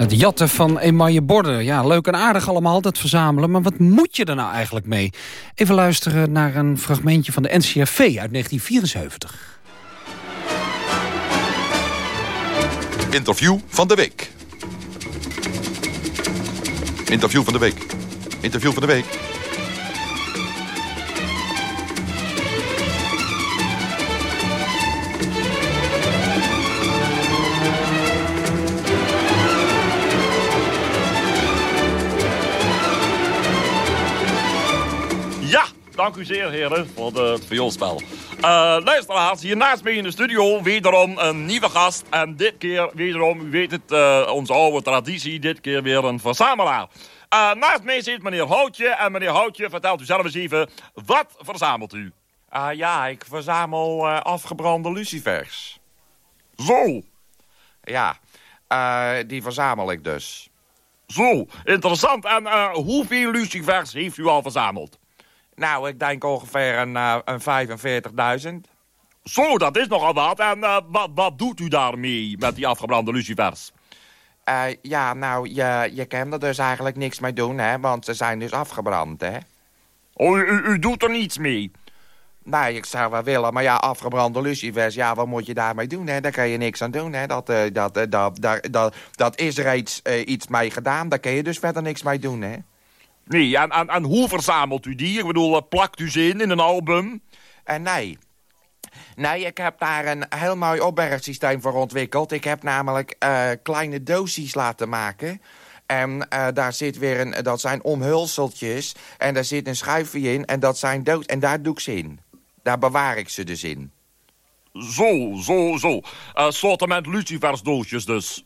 Het jatten van emaille borden. Ja, leuk en aardig allemaal, dat verzamelen. Maar wat moet je er nou eigenlijk mee? Even luisteren naar een fragmentje van de NCRV uit 1974. Interview van de week. Interview van de week. Interview van de week. Dank u zeer, heren, voor de, het vioolspel. Eh luisteraars, hier naast mij in de studio wederom een nieuwe gast. En dit keer wederom, u weet het, eh, onze oude traditie, dit keer weer een verzamelaar. Eh, naast mij zit meneer Houtje. En meneer Houtje, vertelt u zelf eens even, wat verzamelt u? Ah ja, ik verzamel afgebrande lucifers. Zo? Ja, die verzamel ik dus. Zo, interessant. En hoeveel lucifers heeft u al verzameld? Nou, ik denk ongeveer een, eh, een 45.000. Zo, dat is nogal wat. En eh, wat, wat doet u daarmee met die afgebrande lucifers? Eh, ja, nou, je, je kan er dus eigenlijk niks mee doen, hè, want ze zijn dus afgebrand, hè. Oh, u, u doet er niets mee? Nee, ik zou wel willen, maar ja, afgebrande lucifers, ja, wat moet je daarmee doen, hè? Daar kan je niks aan doen, hè. Dat, dat, dat, dat, dat, dat is reeds iets mee gedaan, daar kan je dus verder niks mee doen, hè. Nee, en, en, en hoe verzamelt u die? Ik bedoel, eh, plakt u ze in in een album? En nee. Nee, ik heb daar een heel mooi opbergsysteem voor ontwikkeld. Ik heb namelijk eh, kleine doosjes laten maken. En eh, daar zit weer een, dat zijn omhulseltjes. En daar zit een schuifje in. En dat zijn doos. En daar doe ik ze in. Daar bewaar ik ze dus in. Zo, zo, zo. Uh, sortiment lucifersdoosjes dus.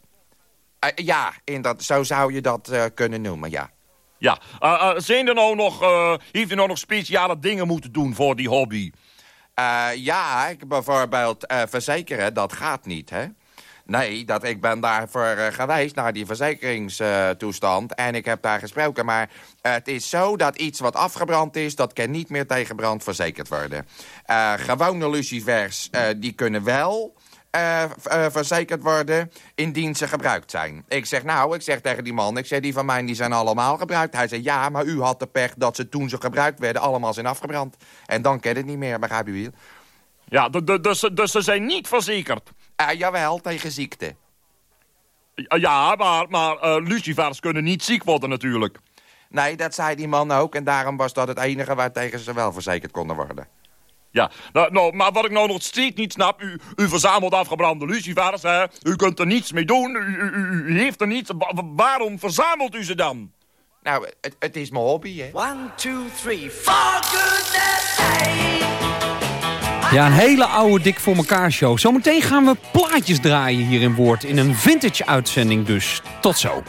Eh, ja, in dat, zo zou je dat eh, kunnen noemen, ja. Ja, eh, eh, zijn er nou nog, eh, heeft u nou nog speciale dingen moeten doen voor die hobby? Ja, ik bijvoorbeeld verzekeren, dat gaat niet, hè? Nee, dat, ik ben daarvoor eh, geweest naar die verzekeringstoestand en ik heb daar gesproken. Maar het is zo dat iets wat afgebrand is, dat kan niet meer tegen brand verzekerd worden. Gewone lucifers, die kunnen wel eh, eh, verzekerd worden indien ze gebruikt zijn. Ik zeg nou, ik zeg tegen die man, ik zeg die van mij die zijn allemaal gebruikt. Hij zei ja, maar u had de pech dat ze toen ze gebruikt werden allemaal zijn afgebrand. En dan kan het niet meer, begrijp u wel? Ja, dus, dus ze zijn niet verzekerd? Uh, jawel, tegen ziekte. Ja, maar, maar lucifers kunnen niet ziek worden natuurlijk. Nee, dat zei die man ook en daarom was dat het enige waar tegen ze wel verzekerd konden worden. Ja, nou, nou, maar wat ik nou nog steeds niet snap... U, u verzamelt afgebrande lucifers, hè? U kunt er niets mee doen, u, u, u- heeft er niets... Wa- Waarom verzamelt u ze dan? Nou, het, het is mijn hobby, hè. One, two, three, four, goodness Ja, een hele oude dik voor elkaar show. Zometeen gaan we plaatjes draaien hier in Woord. In een vintage uitzending dus. Tot zo.